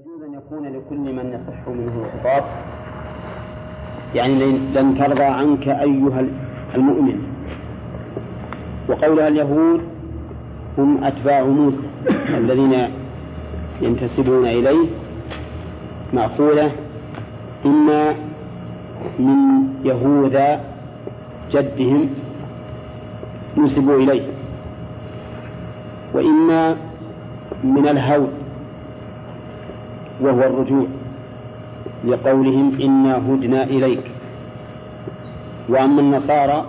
يجوز أن يكون لكل من يصح منه الخطاب؟ يعني لن ترضى عنك أيها المؤمن. وقولها اليهود هم أتباع موسى الذين ينتسبون إليه مأخوذة إما من يهوذا جدهم نسبوا إليه وإما من الهود. وهو الرجوع لقولهم إنا هدنا إليك. وأما النصارى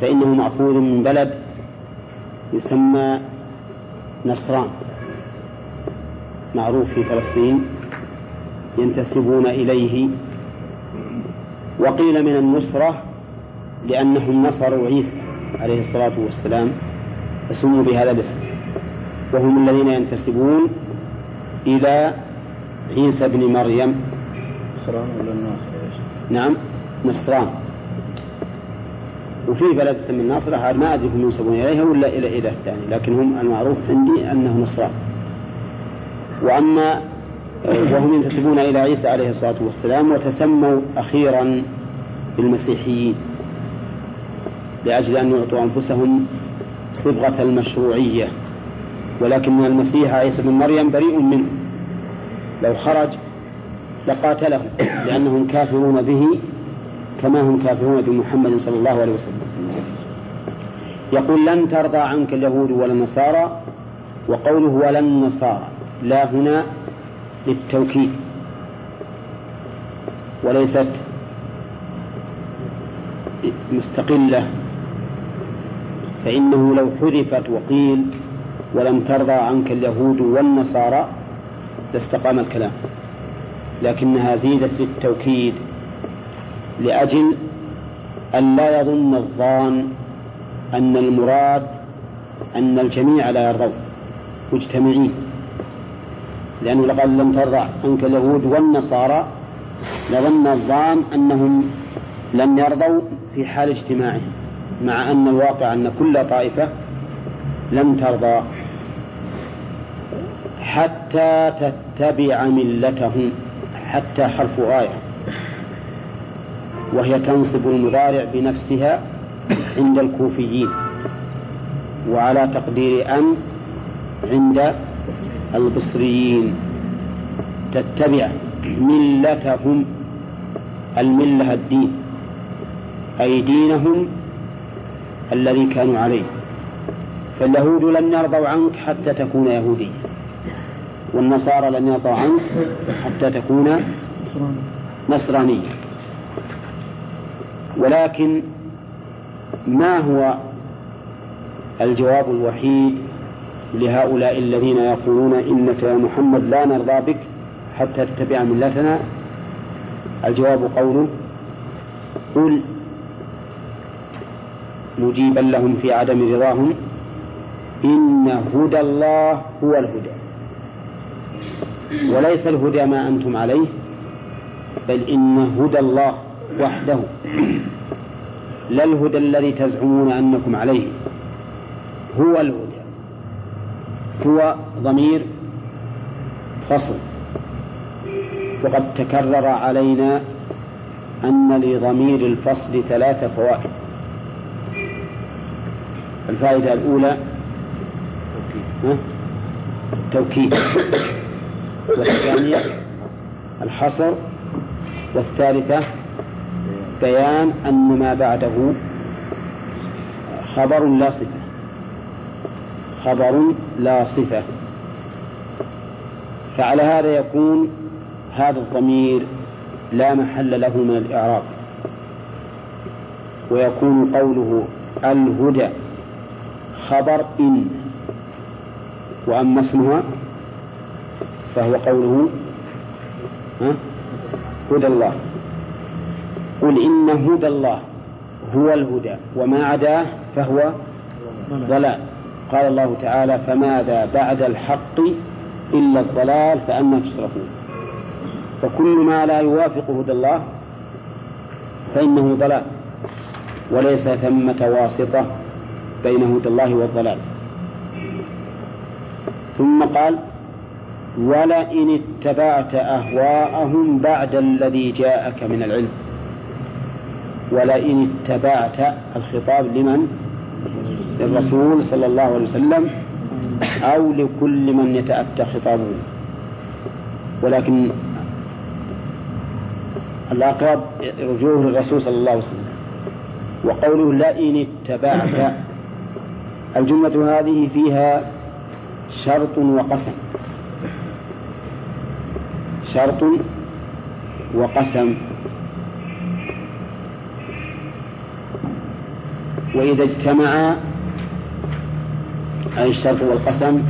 فإنه مأخوذ من بلد يسمى نصران معروف في فلسطين ينتسبون إليه. وقيل من النصرة لأنهم نصروا عيسى عليه الصلاة والسلام فسموا بهذا الاسم. وهم الذين ينتسبون إلى عيسى بن مريم. نصران ولا الناصر نعم نصران. وفي بلد اسم الناصرة هذا ما أدري هم ينسبون إليها ولا إلى إله الثاني لكن هم المعروف عندي أنه نصران. وأما وهم ينتسبون إلى عيسى عليه الصلاة والسلام وتسموا أخيرا بالمسيحيين لأجل أن يعطوا أنفسهم صبغة المشروعية. ولكن المسيح عيسى بن مريم بريء منه. لو خرج لقاتلهم لأنهم كافرون به كما هم كافرون بمحمد صلى الله عليه وسلم. يقول لن ترضى عنك اليهود ولا النصارى وقوله ولا النصارى لا هنا للتوكيد. وليست مستقلة فإنه لو حذفت وقيل ولم ترضى عنك اليهود والنصارى لاستقام الكلام لكنها زيدت للتوكيد لأجل أن لا يظن الظان أن المراد أن الجميع لا يرضون مجتمعين لأنه لقد لم ترضى عنك اليهود والنصارى لظن الظان أنهم لم يرضوا في حال اجتماعهم مع أن الواقع أن كل طائفة لم ترضى حتى تتبع ملتهم حتى حرف آية وهي تنصب المضارع بنفسها عند الكوفيين وعلى تقدير أن عند البصريين. تتبع ملتهم الملة الدين أي دينهم الذي كانوا عليه. فاليهود لن يرضوا عنك حتى تكون يهوديا والنصارى لن يرضوا عنك حتى تكون نصرانيا ولكن ما هو الجواب الوحيد لهؤلاء الذين يقولون إنك يا محمد لا نرضى بك حتى تتبع ملتنا؟ الجواب قوله قل مجيبا لهم في عدم رضاهم إن هدى الله هو الهدى. وليس الهدى ما أنتم عليه بل إن هدى الله وحده. لا الهدى الذي تزعمون أنكم عليه هو الهدى هو ضمير فصل. وقد تكرر علينا أن لضمير الفصل ثلاث فوائد. الفائدة الأولى التوكيد. والثانية الحصر والثالثة بيان أن ما بعده خبر لا صفة. خبر لا صفة. فعلى هذا يكون هذا الضمير لا محل له من الإعراب. ويكون قوله الهدى خبر إن. وأما اسمها فهو قوله هدى الله. قل إن هدى الله هو الهدى وما عداه فهو ضلال. قال الله تعالى فماذا بعد الحق إلا الضلال فأنا تصرفون فكل ما لا يوافق هدى الله فإنه ضلال وليس ثمة واسطة بين هدى الله والضلال. ثم قال ولئن اتبعت أهواءهم بعد الذي جاءك من العلم. ولئن اتبعت الخطاب لمن؟ للرسول صلى الله عليه وسلم أو لكل من يتأتى خطابه. ولكن الأقرب رجوع للرسول صلى الله عليه وسلم. وقوله لئن اتبعت الجملة هذه فيها شرط وقسم. شرط وقسم. وإذا اجتمعا أي الشرط والقسم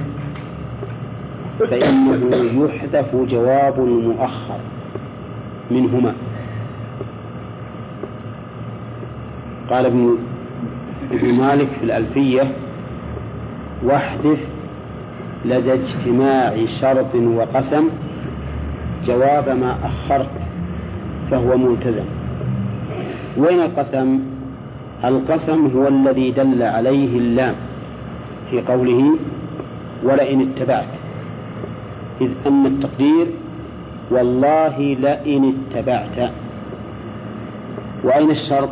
فإنه يحذف جواب المؤخر منهما. قال ابن ابن مالك في الألفية واحذف لدى اجتماع شرط وقسم. جواب ما أخرت فهو ملتزم. وين القسم؟ القسم هو الذي دل عليه اللام في قوله ولئن اتبعت إذ أن التقدير والله لئن اتبعت. وأين الشرط؟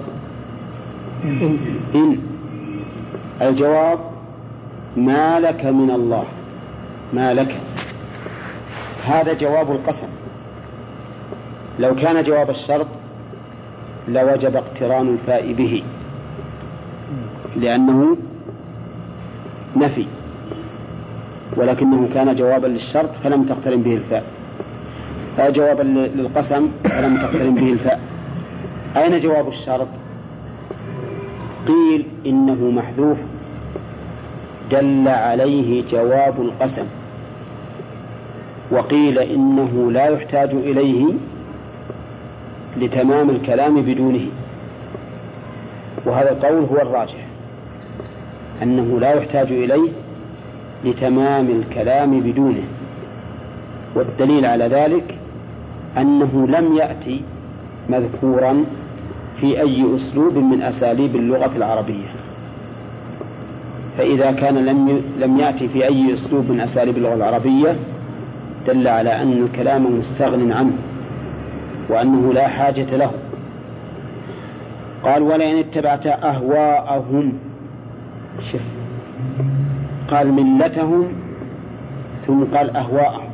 إن. الجواب ما لك من الله ما لك. هذا جواب القسم. لو كان جواب الشرط لوجب اقتران الفاء به لأنه نفي ولكنه كان جوابا للشرط فلم تقترن به الفاء. فجوابا للقسم فلم تقترن به الفاء. أين جواب الشرط؟ قيل إنه محذوف. دل عليه جواب القسم وقيل إنه لا يحتاج إليه لتمام الكلام بدونه. وهذا القول هو الراجح. أنه لا يحتاج إليه لتمام الكلام بدونه. والدليل على ذلك أنه لم يأتي مذكورا في أي أسلوب من أساليب اللغة العربية. فإذا كان لم لم يأتي في أي أسلوب من أساليب اللغة العربية دل على أن الكلام مستغن عنه. وأنه لا حاجة له. قال ولئن اتبعت أهواءهم شف قال ملتهم ثم قال أهواءهم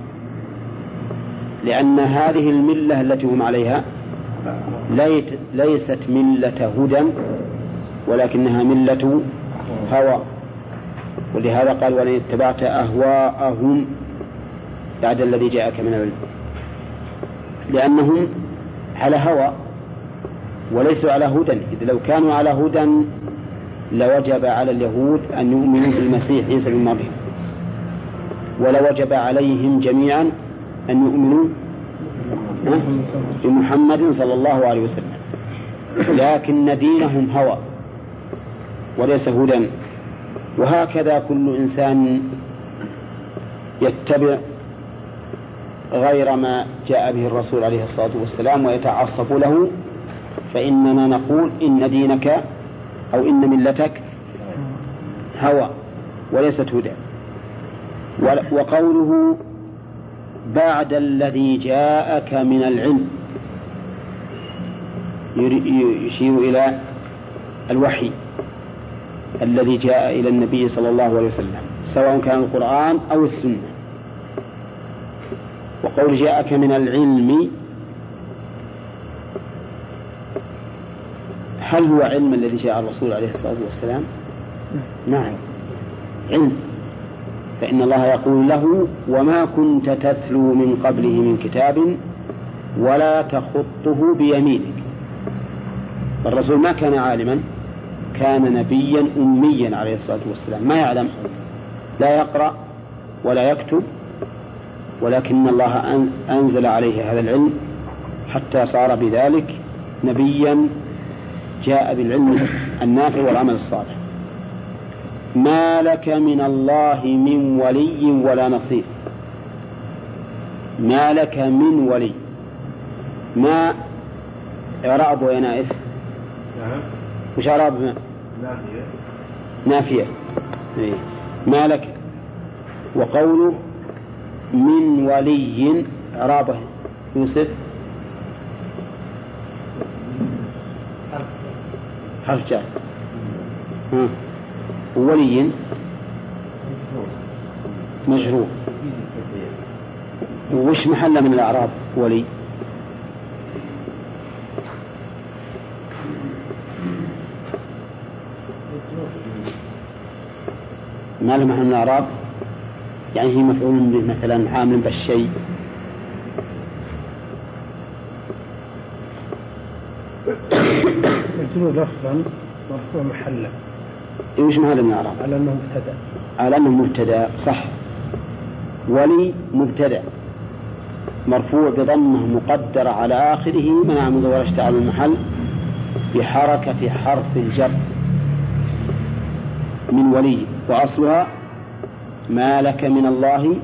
لأن هذه الملة التي هم عليها ليست ملة هدى ولكنها ملة هوى. ولهذا قال ولئن اتبعت أهواءهم بعد الذي جاءك من العلم. لأنهم على هوى وليسوا على هدى إذ لو كانوا على هدى لوجب على اليهود أن يؤمنوا بالمسيح عيسى بن مريم. ولوجب عليهم جميعا أن يؤمنوا بمحمد صلى الله عليه وسلم. لكن دينهم هوى وليس هدى. وهكذا كل إنسان يتبع غير ما جاء به الرسول عليه الصلاة والسلام ويتعصب له فإننا نقول إن دينك أو إن ملتك هوى وليست هدى. وقوله بعد الذي جاءك من العلم يشير إلى الوحي الذي جاء إلى النبي صلى الله عليه وسلم سواء كان القرآن أو السنة. وقول جاءك من العلم هل هو علم الذي جاء الرسول عليه الصلاة والسلام؟ نعم. علم. فإن الله يقول له وما كنت تتلو من قبله من كتاب ولا تخطه بيمينك. الرسول ما كان عالما كان نبيا أميا عليه الصلاة والسلام ما يعلم لا يقرأ ولا يكتب ولكن الله أنزل عليه هذا العلم حتى صار بذلك نبيا جاء بالعلم النافع والعمل الصالح. ما لك من الله من ولي ولا نصير. ما لك من ولي. ما إعراب يا نائف؟ نعم. وش إعراب؟ ما نافية. نافية. إيه. ما لك؟ وقوله من ولي إعرابه يوسف. حرف ها. ولي. مجرور. وش محلة من الأعراب؟ ولي. ما له محل من الأعراب؟ يعني هي مفعول به مثلا عامل بالشيء. مجرور لفظا مرفوع محلا. إيش محل من الأعراب؟ على أنه مبتدأ. على أنه مبتدأ صح. ولي مبتدأ. مرفوع بضمة مقدرة على آخره منع من ظهور اشتعال المحل بحركة حرف الجر من ولي وأصلها ما لك من الله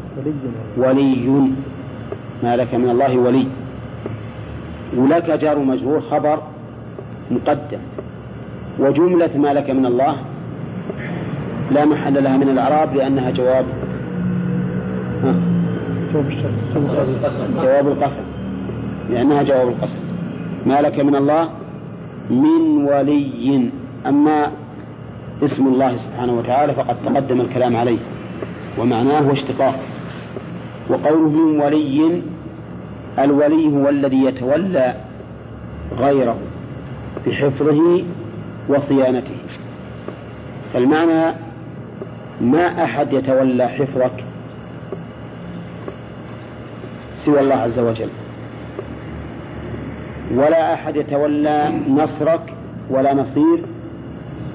ولي. ما لك من الله ولي. ولك جار مجرور خبر مقدم. وجملة ما لك من الله لا محل لها من الأعراب لأنها جواب ها جواب القسم. لأنها جواب القسم. ما لك من الله من ولي. أما اسم الله سبحانه وتعالى فقد تقدم الكلام عليه. ومعناه اشتقاق. وقوله من ولي الولي هو الذي يتولى غيره بحفظه وصيانته. فالمعنى ما أحد يتولى حفظك سوى الله عز وجل. ولا أحد يتولى نصرك ولا نصير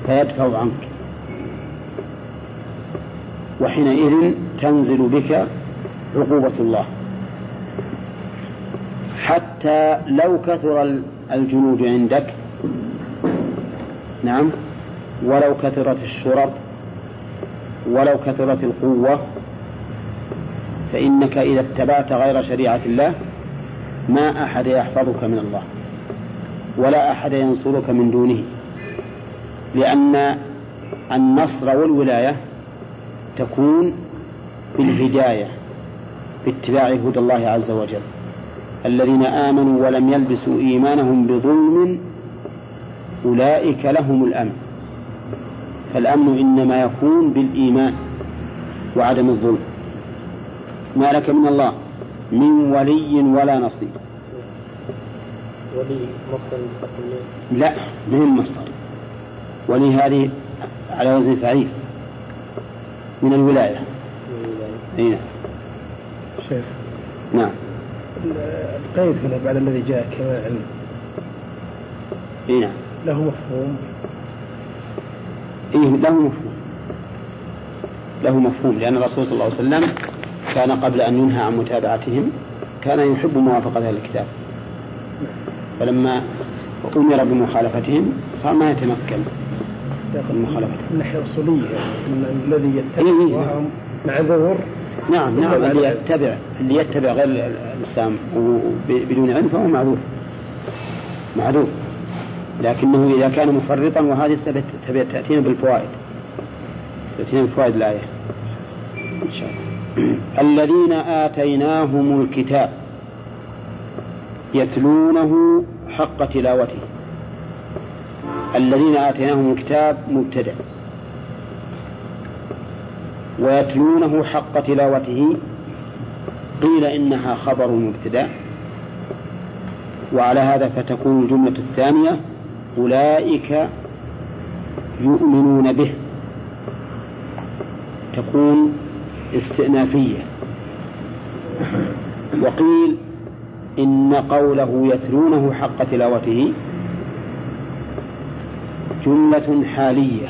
فيدفع عنك. وحينئذ تنزل بك عقوبة الله. حتى لو كثر الجنود عندك نعم ولو كثرت الشرط ولو كثرت القوة فإنك إذا اتبعت غير شريعة الله ما أحد يحفظك من الله ولا أحد ينصرك من دونه لأن النصر والولاية تكون بالهداية باتباع هدى الله عز وجل. الذين آمنوا ولم يلبسوا إيمانهم بظلم أولئك لهم الأمن. فالأمن إنما يكون بالإيمان وعدم الظلم. ما لك من الله؟ من ولي ولا نصير. ولي مصدر لا من المصدر ولي هذه على وزن فعيل من الولاية. نعم شيخ. نعم. القيد هنا بعد الذي جاء كما علم. أي نعم له مفهوم. إيه له مفهوم. له مفهوم لأن الرسول صلى الله عليه وسلم كان قبل أن ينهى عن متابعتهم كان يحب موافقة أهل الكتاب. فلما أمر بمخالفتهم صار ما يتمكن. المخالفة. من الناحية الأصولية أن الذي إيه إيه. يتبع معذور نعم نعم اللي يتبع اللي يتبع غير ال- الإسلام بدون علم فهو معذور. معذور. لكنه إذا كان مفرطا وهذه تأتينا بالفوائد. تأتينا بالفوائد الآية. إن شاء الله. الذين آتيناهم الكتاب يتلونه حق تلاوته. الذين آتيناهم الكتاب مبتدأ ويتلونه حق تلاوته قيل إنها خبر مبتدأ وعلى هذا فتكون الجملة الثانية أولئك يؤمنون به. تكون استئنافية. وقيل إن قوله يتلونه حق تلاوته جملة حالية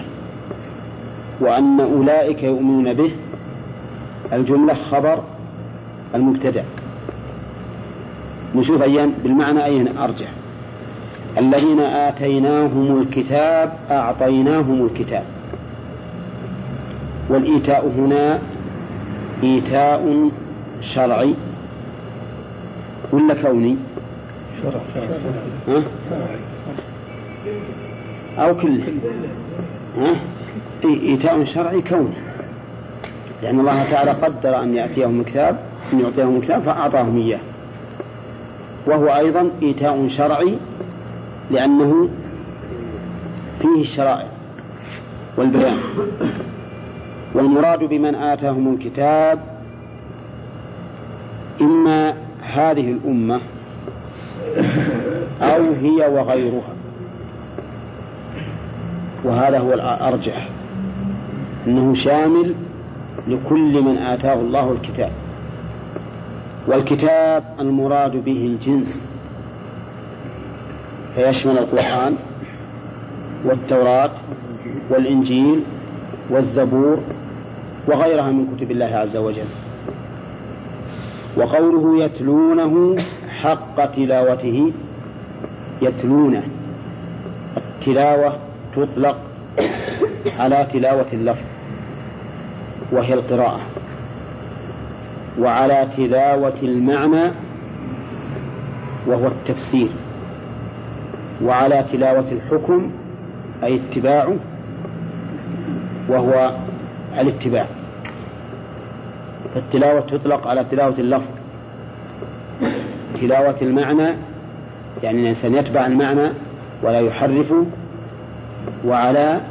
وأن أولئك يؤمنون به الجملة خبر المبتدأ. نشوف أيان بالمعنى أين أرجح الذين آتيناهم الكتاب أعطيناهم الكتاب. والإيتاء هنا إيتاء شرعي. ولا كوني؟ شرع. ها؟ أو كله ها؟ إي- إيتاء شرعي كوني لأن الله تعالى قدر أن يأتيهم الكتاب أن يعطيهم الكتاب فأعطاهم إياه. وهو أيضا إيتاء شرعي لأنه فيه الشرائع والبيان. والمراد بمن آتاهم الكتاب إما هذه الأمة أو هي وغيرها. وهذا هو الأرجح. أنه شامل لكل من آتاه الله الكتاب. والكتاب المراد به الجنس. فيشمل القرآن والتوراة والإنجيل والزبور وغيرها من كتب الله عز وجل. وقوله يتلونه حق تلاوته يتلونه التلاوة تطلق على تلاوة اللفظ وهي القراءة وعلى تلاوة المعنى وهو التفسير وعلى تلاوة الحكم أي اتباعه وهو الاتباع. فالتلاوة تطلق على تلاوة اللفظ. تلاوة المعنى يعني الإنسان يتبع المعنى ولا يحرفه وعلى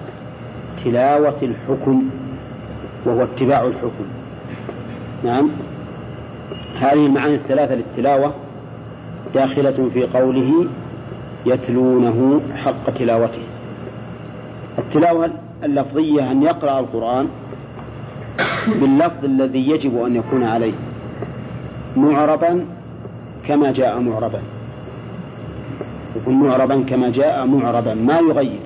تلاوة الحكم وهو اتباع الحكم. نعم. هذه المعاني الثلاثة للتلاوة داخلة في قوله يتلونه حق تلاوته. التلاوة اللفظية أن يقرأ القرآن باللفظ الذي يجب أن يكون عليه معربا كما جاء معربا. يكون معربا كما جاء معربا ما يغير.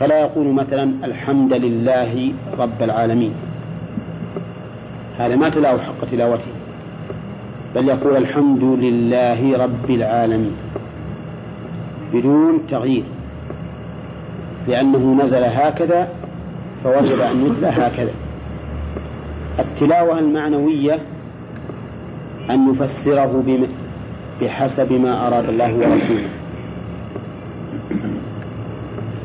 فلا يقول مثلا الحمد لله رب العالمين. هذا ما تلاوة حق تلاوته. بل يقول الحمد لله رب العالمين. بدون تغيير. لأنه نزل هكذا فوجب أن يتلى هكذا. التلاوة المعنوية أن يفسره بحسب ما أراد الله ورسوله.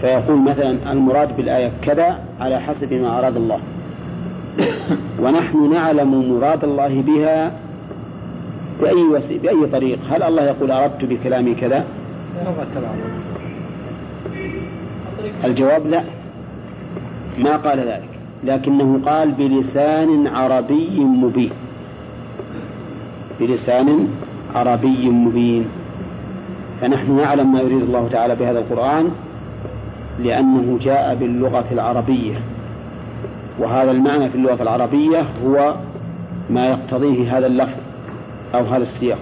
فيقول مثلا المراد بالآية كذا على حسب ما أراد الله. ونحن نعلم مراد الله بها بأي, وسي... بأي طريق. هل الله يقول أردت بكلامي كذا؟ الجواب لا. ما قال ذلك. لكنه قال بلسان عربي مبين. بلسان عربي مبين. فنحن نعلم ما يريد الله تعالى بهذا القرآن. لأنه جاء باللغة العربية. وهذا المعنى في اللغة العربية هو ما يقتضيه هذا اللفظ أو هذا السياق.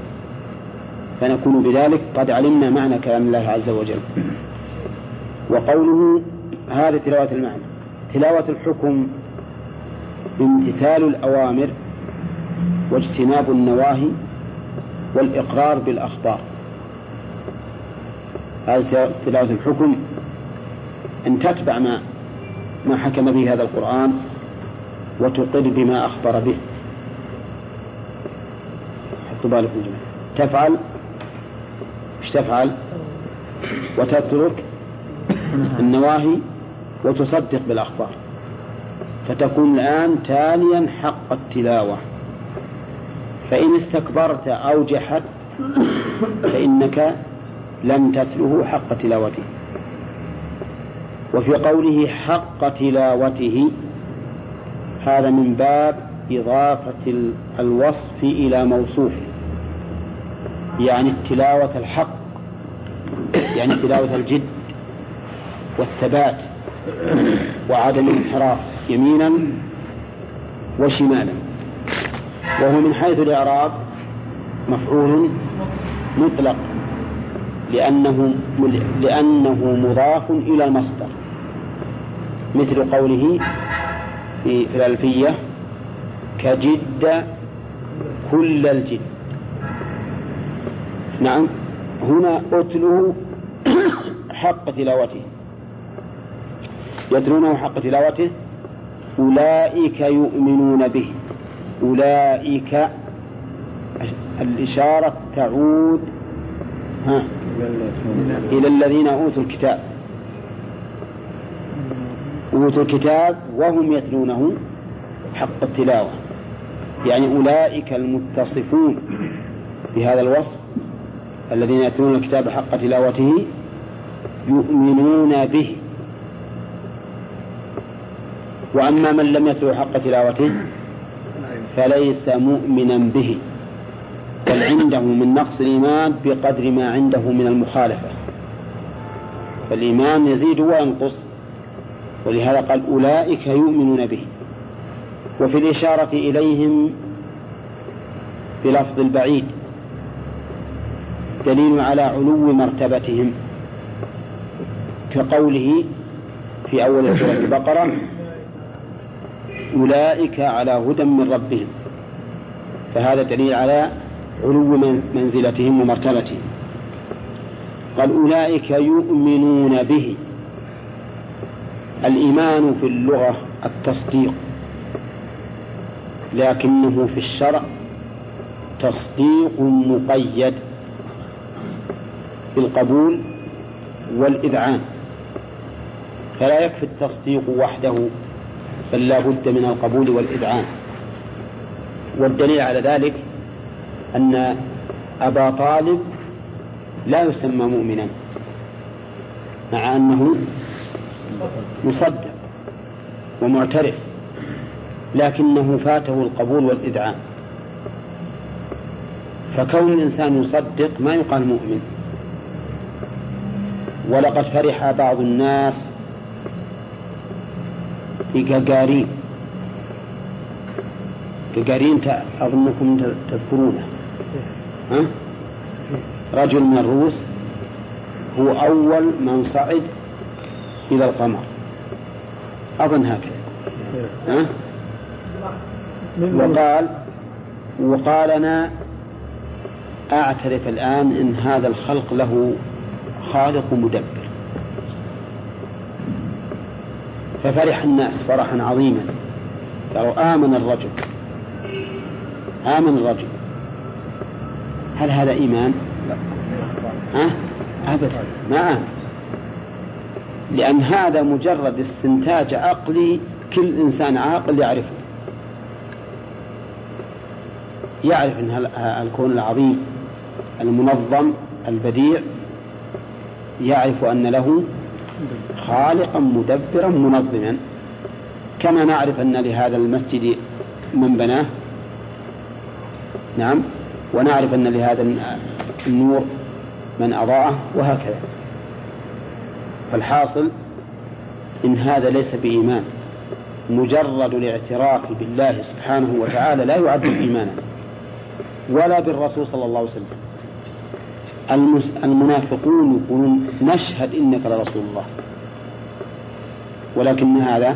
فنكون بذلك قد علمنا معنى كلام الله عز وجل. وقوله هذا تلاوة المعنى. تلاوة الحكم امتثال الأوامر واجتناب النواهي والإقرار بالأخبار. هذه تلاوة الحكم أن تتبع ما ما حكم به هذا القرآن وتقر بما أخبر به. حطوا بالكم تفعل؟ إيش تفعل؟ وتترك النواهي وتصدق بالأخبار. فتكون الآن تاليا حق التلاوة. فإن استكبرت أو جحدت فإنك لم تتله حق تلاوته. وفي قوله حق تلاوته هذا من باب إضافة الوصف إلى موصوفه يعني التلاوة الحق يعني تلاوة الجد والثبات وعدم الانحراف يمينا وشمالا. وهو من حيث الإعراب مفعول مطلق لأنه لأنه مضاف إلى المصدر. مثل قوله في, في الألفية كجد كل الجد. نعم. هنا أتلو حق تلاوته. يتلونه حق تلاوته؟ أولئك يؤمنون به. أولئك الإشارة تعود ها إلى الذين أوتوا الكتاب. أوتوا الكتاب وهم يتلونه حق التلاوة. يعني أولئك المتصفون بهذا الوصف الذين يتلون الكتاب حق تلاوته يؤمنون به. وأما من لم يتلو حق تلاوته فليس مؤمنا به بل عنده من نقص الإيمان بقدر ما عنده من المخالفة. فالإيمان يزيد وينقص. ولهذا قال أولئك يؤمنون به. وفي الإشارة إليهم بلفظ البعيد دليل على علو مرتبتهم كقوله في أول سورة البقرة أولئك على هدى من ربهم. فهذا دليل على علو منزلتهم ومرتبتهم. قال أولئك يؤمنون به. الإيمان في اللغة التصديق لكنه في الشرع تصديق مقيد بالقبول والإذعان. فلا يكفي التصديق وحده بل لا بد من القبول والإذعان. والدليل على ذلك أن أبا طالب لا يسمى مؤمنا مع أنه مصدق ومعترف لكنه فاته القبول والإذعان فكون الإنسان يصدق ما يقال مؤمن. ولقد فرح بعض الناس بجاجارين جاجارين. أظنكم تذكرونه. ها؟ رجل من الروس هو أول من صعد إلى القمر. أظن هكذا. ها؟ وقال وقال أنا أعترف الآن إن هذا الخلق له خالق مدبر. ففرح الناس فرحا عظيما. قالوا آمن الرجل. آمن الرجل. هل هذا إيمان؟ لا. ها؟ أبدا. ما آمن. لأن هذا مجرد استنتاج عقلي كل إنسان عاقل يعرفه. يعرف أن الكون العظيم المنظم البديع. يعرف أن له خالقا مدبرا منظما. كما نعرف أن لهذا المسجد من بناه. نعم. ونعرف أن لهذا النور من أضاءه وهكذا. فالحاصل إن هذا ليس بإيمان. مجرد الاعتراف بالله سبحانه وتعالى لا يعد إيمانا ولا بالرسول صلى الله عليه وسلم. المنافقون يقولون نشهد إنك لرسول الله. ولكن هذا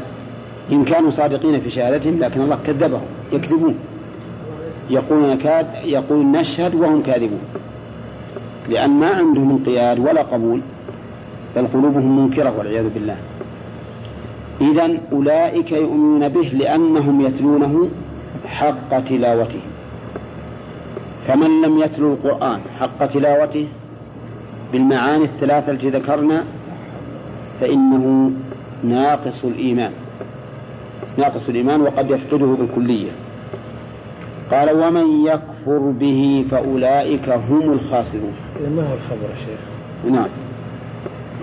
إن كانوا صادقين في شهادتهم لكن الله كذبهم يكذبون. يقولون كاد يقول نشهد وهم كاذبون. لأن ما عندهم انقياد ولا قبول بل قلوبهم منكرة والعياذ بالله. إذا أولئك يؤمنون به لأنهم يتلونه حق تلاوته. فمن لم يتلو القرآن حق تلاوته بالمعاني الثلاثة التي ذكرنا فإنه ناقص الإيمان. ناقص الإيمان وقد يفقده بالكلية. قال ومن يكفر به فأولئك هم الخاسرون. ما هو الخبر يا شيخ؟ نعم.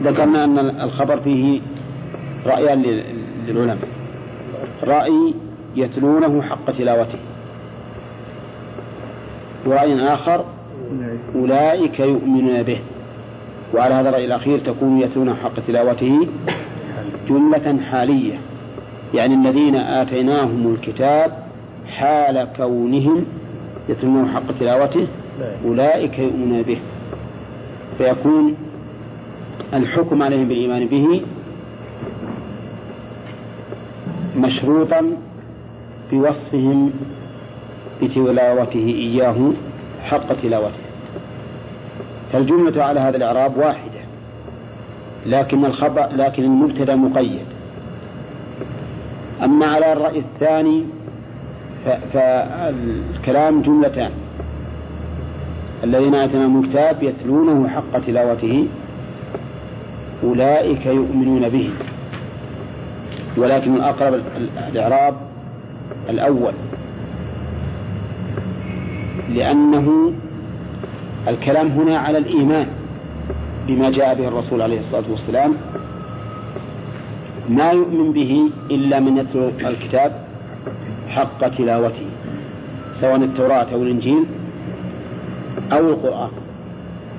ذكرنا أن الخبر فيه رأيان للعلماء. رأي يتلونه حق تلاوته. ورأي آخر أولئك يؤمنون به. وعلى هذا الرأي الأخير تكون يتلون حق تلاوته جملة حالية. يعني الذين آتيناهم الكتاب حال كونهم يتلون حق تلاوته أولئك يؤمنون به. فيكون الحكم عليهم بالإيمان به مشروطا بوصفهم بتلاوته إياه حق تلاوته. فالجملة على هذا الإعراب واحدة لكن الخبر لكن المبتدأ مقيد. أما على الرأي الثاني فالكلام جملتان. الذين آتيناهم الكتاب يتلونه حق تلاوته أولئك يؤمنون به. ولكن الأقرب الإعراب الأول. لأنه الكلام هنا على الإيمان بما جاء به الرسول عليه الصلاة والسلام ما يؤمن به إلا من يتلو الكتاب حق تلاوته سواء التوراة أو الإنجيل أو القرآن.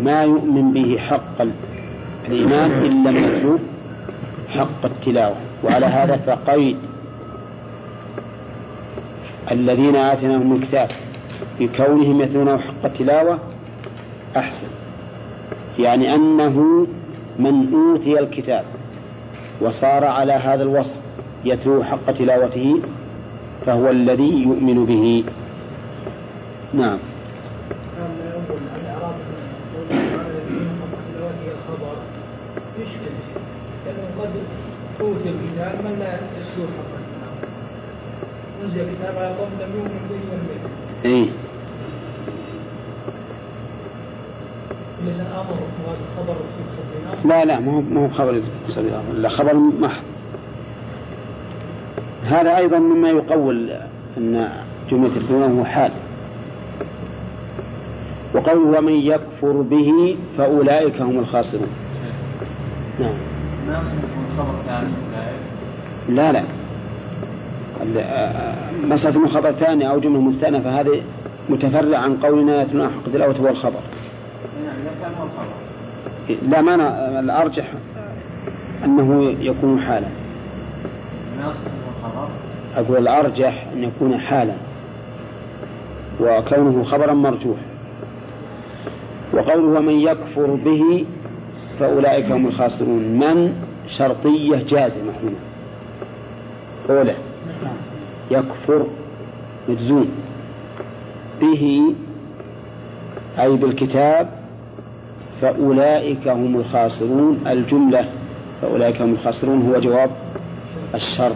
ما يؤمن به حق الإيمان إلا من يتلو حق التلاوة. وعلى هذا فقيد الذين آتيناهم الكتاب بكونهم يتلونه حق التلاوة أحسن. يعني أنه من أوتي الكتاب وصار على هذا الوصف يتلو حق تلاوته فهو الذي يؤمن به. نعم. أوتي الكتاب من لا يسلو حق أنزل الكتاب على قوم لم يؤمن به إيه لا لا ما هو ما هو خبر لا خبر محض هذا أيضا مما يقول أن جملة الكلام هو حال. وقوله ومن يكفر به فأولئك هم الخاسرون. نعم. لا لا. مسألة من خبر ثاني أو جملة مستأنفة هذه متفرع عن قولنا يتلون حق التلاوة هو الخبر. لا ما أنا الأرجح أنه يكون حالا. أقول الأرجح أن يكون حالا. وكونه خبرا مرجوح. وقوله ومن يكفر به فأولئك هم الخاسرون. من؟ شرطية جازمة هنا. أولى. يكفر مجزوم. به أي بالكتاب فأولئك هم الخاسرون. الجملة فأولئك هم الخاسرون هو جواب الشرط.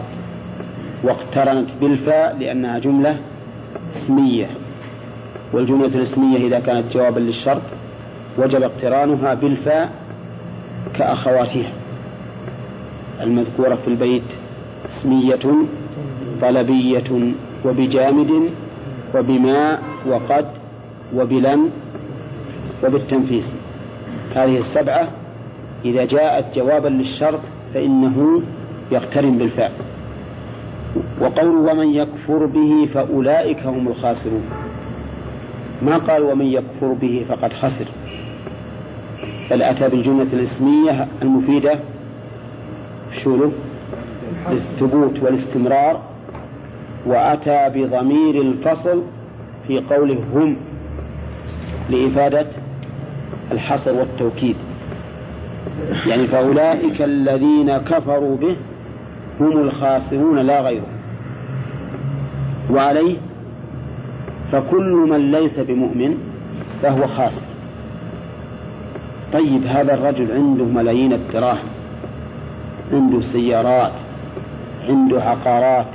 واقترنت بالفاء لأنها جملة اسمية. والجملة الاسمية إذا كانت جوابا للشرط وجب اقترانها بالفاء كأخواتها. المذكورة في البيت اسمية طلبية وبجامد وبماء وقد وبلم وبالتنفيس. هذه السبعة إذا جاءت جوابا للشرط فإنه يقترن بالفعل. وقول ومن يكفر به فأولئك هم الخاسرون. ما قال ومن يكفر به فقد خسر. بل أتى بالجملة الإسمية المفيدة؟ شو للثبوت والاستمرار. وأتى بضمير الفصل في قوله هم لإفادة الحصر والتوكيد. يعني فأولئك الذين كفروا به هم الخاسرون لا غيرهم. وعليه فكل من ليس بمؤمن فهو خاسر. طيب هذا الرجل عنده ملايين الدراهم عنده سيارات عنده عقارات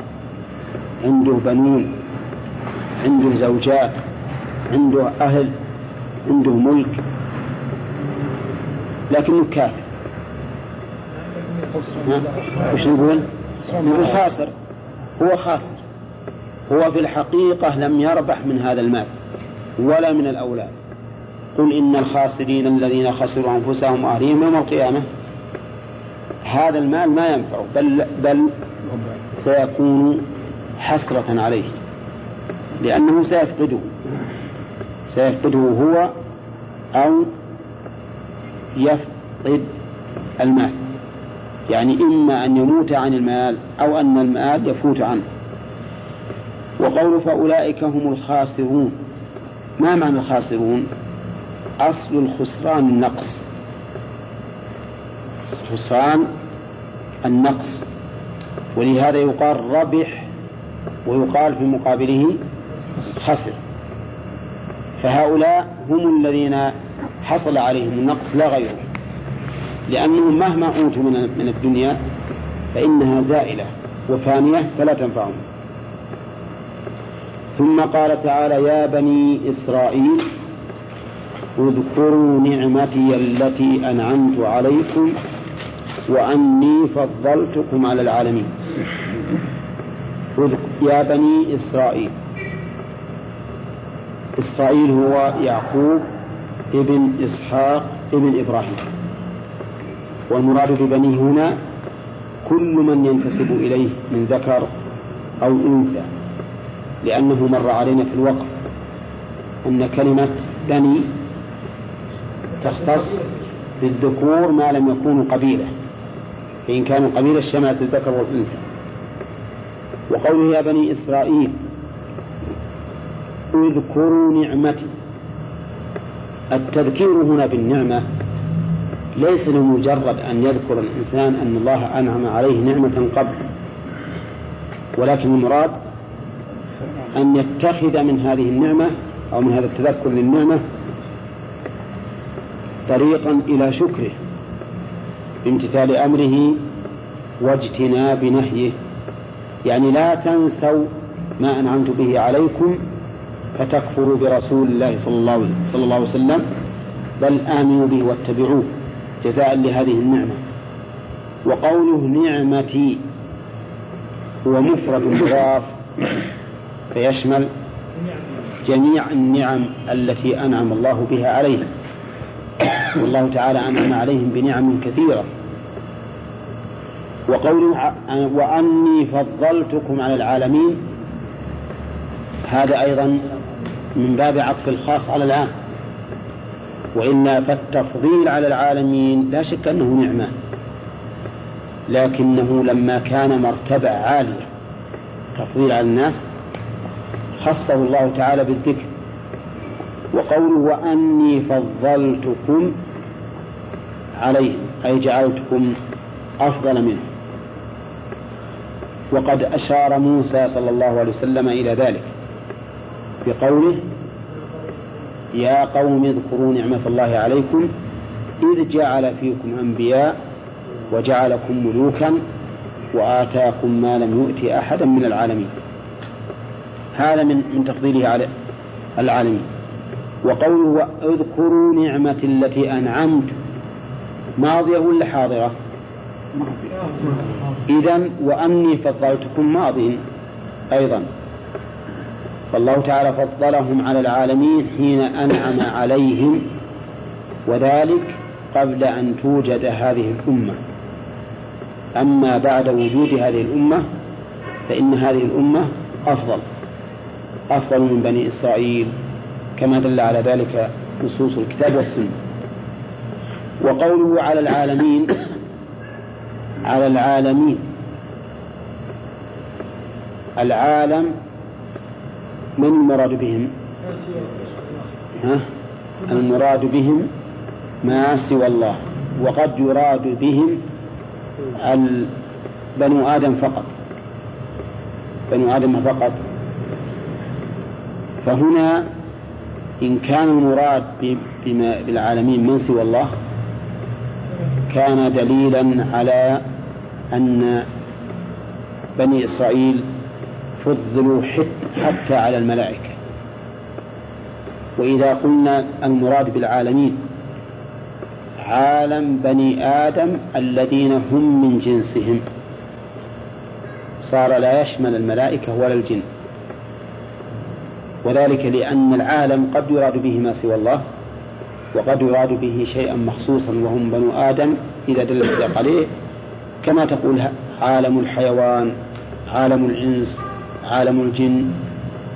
عنده بنون عنده زوجات عنده أهل عنده ملك لكنه كافر. وش نقول؟ نقول خاسر. هو خاسر. هو في الحقيقة لم يربح من هذا المال ولا من الأولاد. قل إن الخاسرين الذين خسروا أنفسهم وأهليهم يوم القيامة هذا المال ما ينفع بل بل سيكون حسرة عليه لأنه سيفقده سيفقده هو أو يفقد المال. يعني إما أن يموت عن المال أو أن المال يفوت عنه. وقول فأولئك هم الخاسرون. ما معنى الخاسرون؟ أصل الخسران النقص. الخسران النقص. ولهذا يقال ربح ويقال في مقابله خسر. فهؤلاء هم الذين حصل عليهم النقص لا غيره. لأنهم مهما أوتوا من من الدنيا فإنها زائلة وفانية فلا تنفعهم. ثم قال تعالى يا بني إسرائيل اذكروا نعمتي التي أنعمت عليكم وأني فضلتكم على العالمين. يا بني إسرائيل. إسرائيل هو يعقوب ابن إسحاق ابن إبراهيم. والمراد ببنيه هنا كل من ينتسب إليه من ذكر أو أنثى لأنه مر علينا في الوقف أن كلمة بني تختص بالذكور ما لم يكونوا قبيلة فإن كانوا قبيلة شملت الذكر والأنثى. وقوله يا بني إسرائيل اذكروا نعمتي. التذكير هنا بالنعمة ليس لمجرد أن يذكر الإنسان أن الله أنعم عليه نعمة قبل ولكن المراد أن يتخذ من هذه النعمة أو من هذا التذكر للنعمة طريقا إلى شكره بامتثال أمره واجتناب نهيه. يعني لا تنسوا ما أنعمت به عليكم فتكفروا برسول الله صلى الله, صلى الله عليه وسلم بل آمنوا به واتبعوه. جزاء لهذه النعمة. وقوله نعمتي هو مفرد مضاف فيشمل جميع النعم التي أنعم الله بها عليهم والله تعالى أنعم عليهم بنعم كثيرة. وقوله وأني فضلتكم على العالمين هذا أيضا من باب عطف الخاص على العام. وإلا فالتفضيل على العالمين لا شك أنه نعمة لكنه لما كان مرتبة عالية تفضيل على الناس خصه الله تعالى بالذكر. وقوله وأني فضلتكم عليهم أي جعلتكم أفضل منهم. وقد أشار موسى صلى الله عليه وسلم إلى ذلك بقوله يا قوم اذكروا نعمة الله عليكم إذ جعل فيكم أنبياء وجعلكم ملوكا وآتاكم ما لم يؤت أحدا من العالمين. هذا من من تفضيله على العالمين. وقوله اذكروا نعمة التي أنعمت. ماضية ولا حاضرة؟ إذا وأني فضلتكم ماضي أيضا. فالله تعالى فضلهم على العالمين حين أنعم عليهم وذلك قبل أن توجد هذه الأمة. أما بعد وجود هذه الأمة فإن هذه الأمة أفضل أفضل من بني إسرائيل. كما دل على ذلك نصوص الكتاب والسنة. وقوله على العالمين على العالمين. العالم من المراد بهم؟ ها؟ المراد بهم ما سوى الله. وقد يراد بهم بنو آدم فقط. بنو آدم فقط. فهنا إن كان المراد بما بالعالمين من سوى الله كان دليلا على أن بني إسرائيل فضلوا حتى على الملائكة. وإذا قلنا المراد بالعالمين عالم بني آدم الذين هم من جنسهم صار لا يشمل الملائكة ولا الجن. وذلك لأن العالم قد يراد به ما سوى الله وقد يراد به شيئا مخصوصا وهم بنو آدم إذا دل السياق عليه كما تقول عالم الحيوان عالم الإنس عالم الجن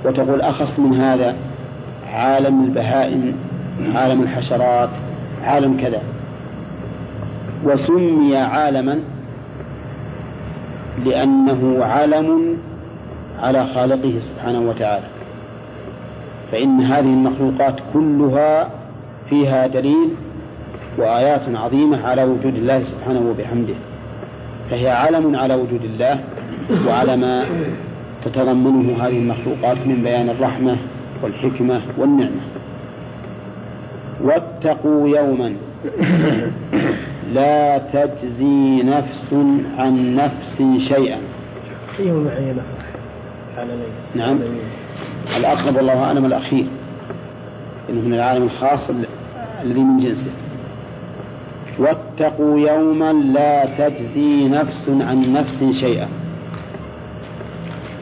وتقول أخص من هذا عالم البهائم عالم الحشرات عالم كذا. وسمي عالما لأنه علم على خالقه سبحانه وتعالى. فإن هذه المخلوقات كلها فيها دليل وآيات عظيمة على وجود الله سبحانه وبحمده. فهي علم على وجود الله وعلى ما تتضمنه هذه المخلوقات من بيان الرحمة والحكمة والنعمة. واتقوا يوما. لا تجزي نفس عن نفس شيئا. يوم معينة صح نعم. الأقرب والله أعلم الأخير. إنه من العالم الخاص الذي من جنسه. واتقوا يوما لا تجزي نفس عن نفس شيئا.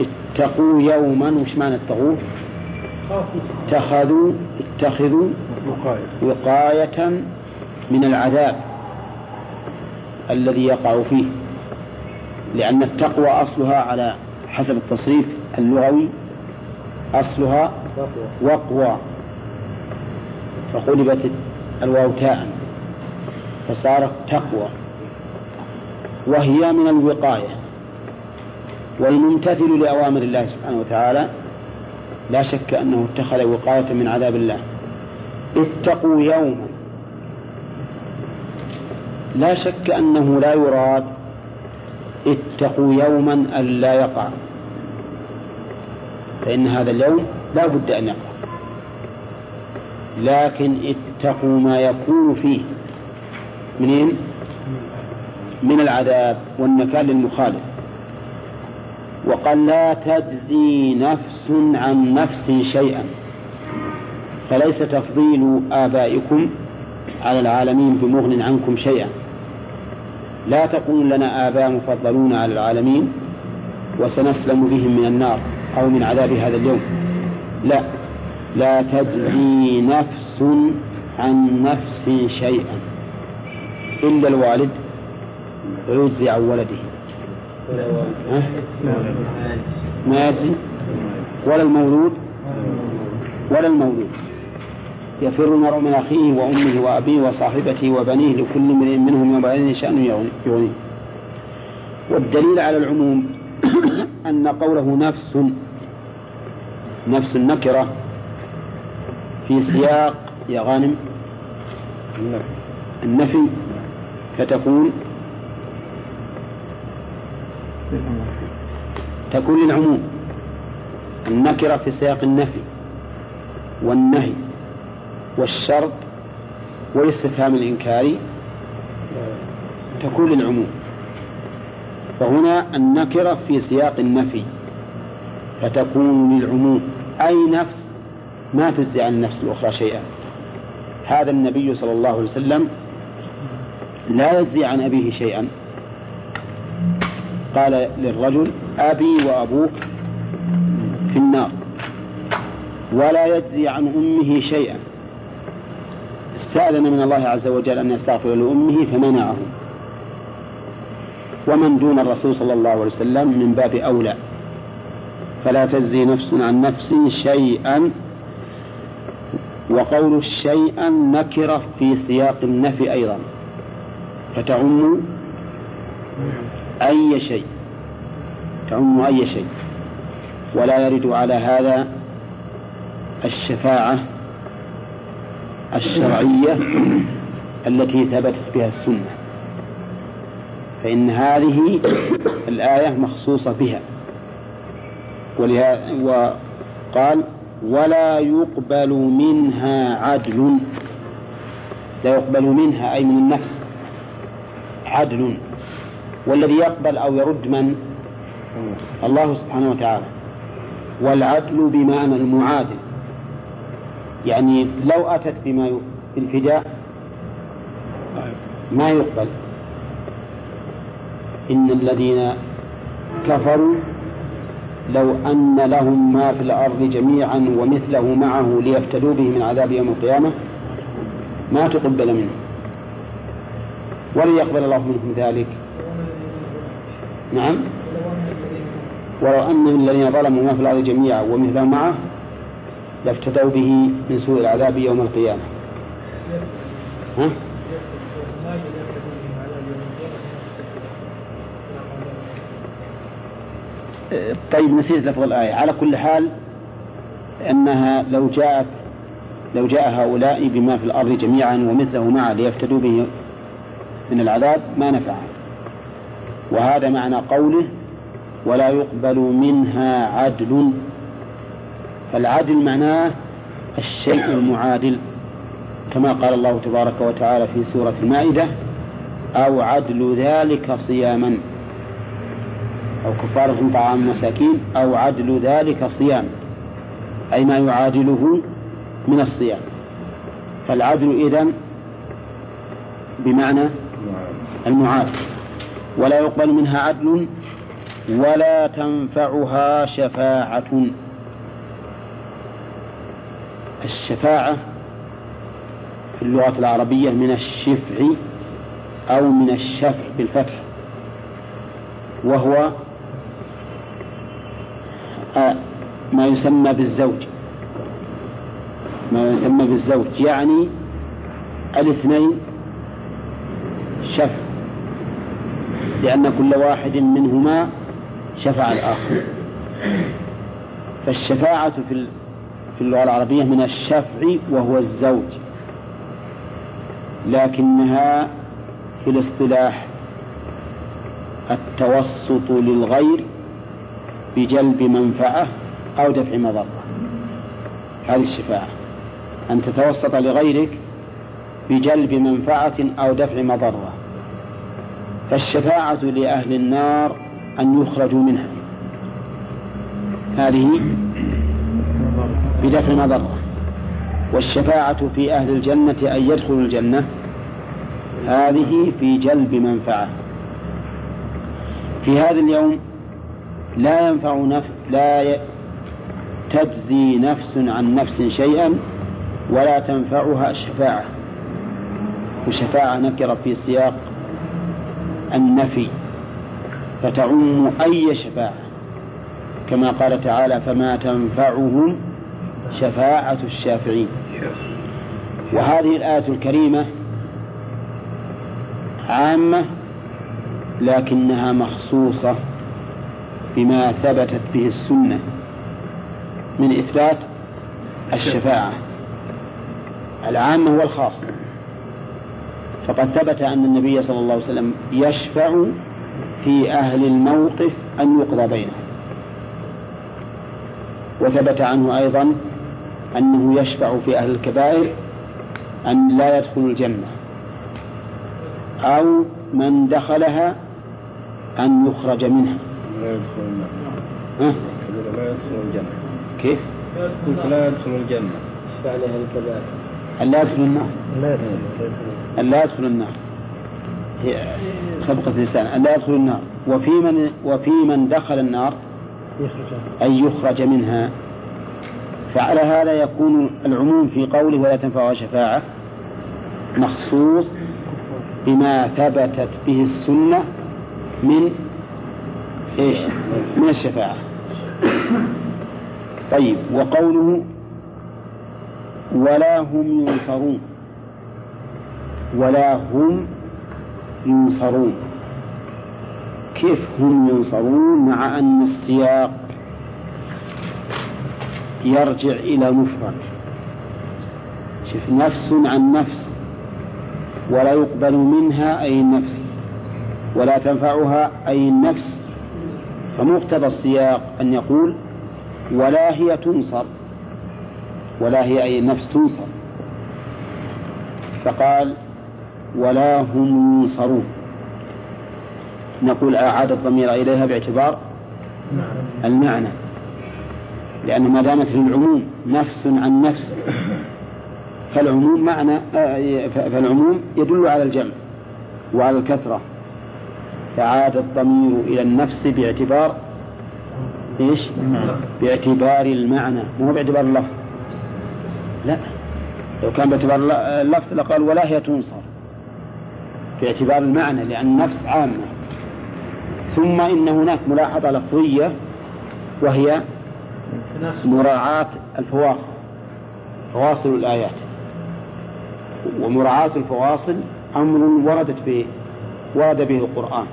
اتقوا يوما وش معنى اتقوه اتخذوا اتخذوا وقاية من العذاب الذي يقع فيه. لأن التقوى أصلها على حسب التصريف اللغوي أصلها وقوى. فقلبت الواو تاء فصارت تقوى. وهي من الوقاية. والممتثل لأوامر الله سبحانه وتعالى لا شك أنه اتخذ وقاية من عذاب الله. اتقوا يوما. لا شك أنه لا يراد اتقوا يوما ألا يقع. فإن هذا اليوم لا بد أن يقع لكن اتقوا ما يكون فيه. منين؟ من العذاب والنكال للمخالف. وقال لا تجزي نفس عن نفس شيئا. فليس تفضيل آبائكم على العالمين بمغن عنكم شيئا. لا تقول لنا آباء مفضلون على العالمين وسنسلم بهم من النار. أو من عذاب هذا اليوم. لا. لا تجزي نفس عن نفس شيئا. إلا الوالد. ويجزي عن ولده. ما يجزي؟ ولا المولود؟ ولا المولود. يفر المرء من أخيه وأمه وأبيه وصاحبته وبنيه لكل امرئ منهم يومئذ شأن يغنيه. والدليل على العموم أن قوله نفس نفس النكرة في سياق يا غانم النفي فتكون تكون للعموم. النكرة في سياق النفي والنهي والشرط والاستفهام الإنكاري تكون للعموم. فهنا النكرة في سياق النفي فتكون للعموم. أي نفس ما تجزي عن النفس الأخرى شيئا. هذا النبي صلى الله عليه وسلم لا يجزي عن أبيه شيئا. قال للرجل أبي وأبوك في النار. ولا يجزي عن أمه شيئا. استأذن من الله عز وجل أن يستغفر لأمه فمنعه. ومن دون الرسول صلى الله عليه وسلم من باب أولى. فلا تجزي نفس عن نفس شيئا. وقول شيئا نكرة في سياق النفي أيضا. فتعم أي شيء. تعم أي شيء. ولا يرد على هذا الشفاعة الشرعية التي ثبتت بها السنة. فإن هذه الآية مخصوصة بها. وقال ولا يقبل منها عدل. لا يقبل منها أي من النفس عدل. والذي يقبل أو يرد من؟ الله سبحانه وتعالى. والعدل بمعنى المعادل. يعني لو أتت بما بالفداء ما يقبل. إن الذين كفروا لو أن لهم ما في الأرض جميعا ومثله معه ليفتدوا به من عذاب يوم القيامة ما تقبل منه. ولن يقبل الله منهم ذلك. نعم. ولو أن الذين ظلموا ما في الأرض جميعا ومثله معه لافتدوا به من سوء العذاب يوم القيامة. ها؟ طيب نسيت لفظ الآية. على كل حال أنها لو جاءت لو جاء هؤلاء بما في الأرض جميعا ومثله معه ليفتدوا به من العذاب ما نفعه. وهذا معنى قوله ولا يقبل منها عدل. فالعدل معناه الشيء المعادل كما قال الله تبارك وتعالى في سورة المائدة أو عدل ذلك صياما. أو كفارة طعام مساكين أو عدل ذلك صيام. أي ما يعادله من الصيام. فالعدل إذن بمعنى المعادل ولا يقبل منها عدل ولا تنفعها شفاعة. الشفاعة في اللغة العربية من الشفع أو من الشفع بالفتح. وهو ما يسمى بالزوج. ما يسمى بالزوج. يعني الاثنين شفع. لأن كل واحد منهما شفع الآخر. فالشفاعة في في اللغة العربية من الشفع وهو الزوج. لكنها في الاصطلاح التوسط للغير بجلب منفعة أو دفع مضرة. هذه الشفاعة. أن تتوسط لغيرك بجلب منفعة أو دفع مضرة. فالشفاعة لأهل النار أن يخرجوا منها. هذه بدفع مضرة. والشفاعة في أهل الجنة أن يدخلوا الجنة. هذه في جلب منفعة. في هذا اليوم لا ينفع نفس لا تجزي نفس عن نفس شيئا ولا تنفعها الشفاعة وشفاعة نكرة في سياق النفي. فتعم أي شفاعة. كما قال تعالى فما تنفعهم شفاعة الشافعين. وهذه الآية الكريمة عامة لكنها مخصوصة بما ثبتت به السنة من إثبات الشفاعة. العام هو الخاص. فقد ثبت أن النبي صلى الله عليه وسلم يشفع في أهل الموقف أن يقضى بينهم. وثبت عنه أيضا أنه يشفع في أهل الكبائر أن لا يدخلوا الجنة أو من دخلها أن يخرج منها. لا يدخل النار ها؟ لا يدخل الجنة. كيف؟ قلت لا يدخل الجنة؟ فعلها الكبائر أن لا يدخل النار؟ لا يدخل أن لا يدخل النار. هي سبقة اللسان أن لا يدخل النار؟ وفي من وفي من دخل النار؟ يخرج. أن يخرج منها. فعلى هذا يكون العموم في قوله ولا تنفعها شفاعة. مخصوص بما ثبتت به السنة من إيش؟ من الشفاعة. طيب وقوله ولا هم ينصرون. ولا هم ينصرون. كيف هم ينصرون؟ مع أن السياق يرجع إلى مفرد. شوف نفس عن نفس. ولا يقبل منها أي النفس ولا تنفعها أي النفس فمقتضى السياق أن يقول ولا هي تنصر ولا هي أي النفس تنصر. فقال ولا هم ينصرون. نقول أعاد الضمير إليها باعتبار المعنى لأن ما دامت للعموم نفس عن نفس فالعموم معنى فالعموم يدل على الجمع وعلى الكثرة. فعاد الضمير إلى النفس باعتبار إيش؟ باعتبار المعنى. مو باعتبار اللفظ. لا. لو كان باعتبار اللفظ لقال ولا هي تنصر. باعتبار المعنى لأن النفس عامة. ثم إن هناك ملاحظة لفظية وهي مراعاة الفواصل. فواصل الآيات. ومراعاة الفواصل أمر وردت به ورد به القرآن.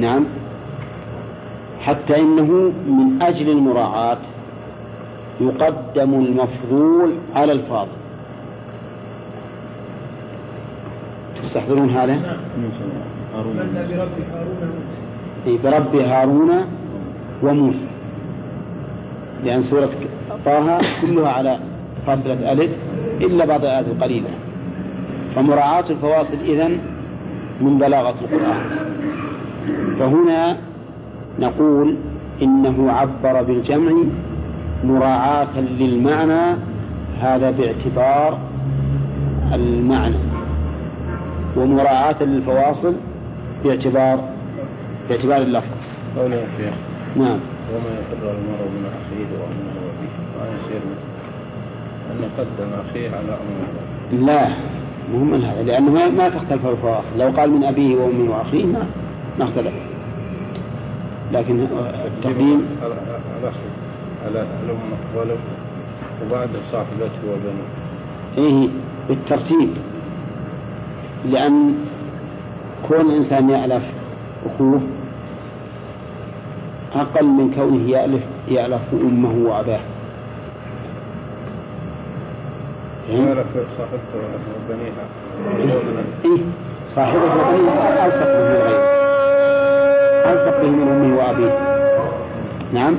نعم. حتى إنه من أجل المراعاة يقدم المفضول على الفاضل. تستحضرون هذا؟ إيه، برب هارون وموسى. لأن سورة طه كلها على فاصلة ألف إلا بعض الآيات القليلة. فمراعاة الفواصل إذن من بلاغة القرآن. فهنا نقول إنه عبر بالجمع مراعاة للمعنى هذا باعتبار المعنى. ومراعاة للفواصل باعتبار باعتبار اللفظ. قوله يا شيخ. نعم. وما يفر المرء من أخيه وأمه وأبيه. وأن يصير أن يقدم أخيه على أمه لا مو من هذا. لأنه ما, ما تختلف الفواصل. لو قال من أبيه وأمه وأخيه ما. ما اختلف لكن التقديم على ولو وبعد صاحبته وبنوه إيه بالترتيب. لأن كون الإنسان يألف أخوه أقل من كونه يألف يألف أمه وأباه. يعرف صاحبته وبنيها. إيه صاحبه وبنيها به من غيره ألصق به من أمه وأبيه نعم.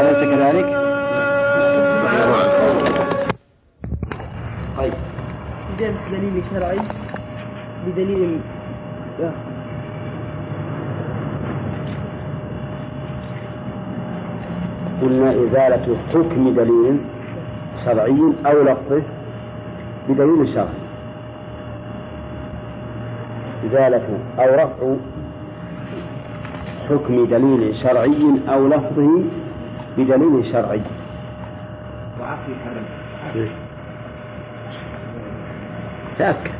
أليس كذلك؟ طيب. جاء دليل شرعي بدليل قلنا إزالة حكم دليل شرعي أو لفظه بدليل شرعي. إزالة أو رفع حكم دليل شرعي أو لفظه بدليل شرعي. تأكد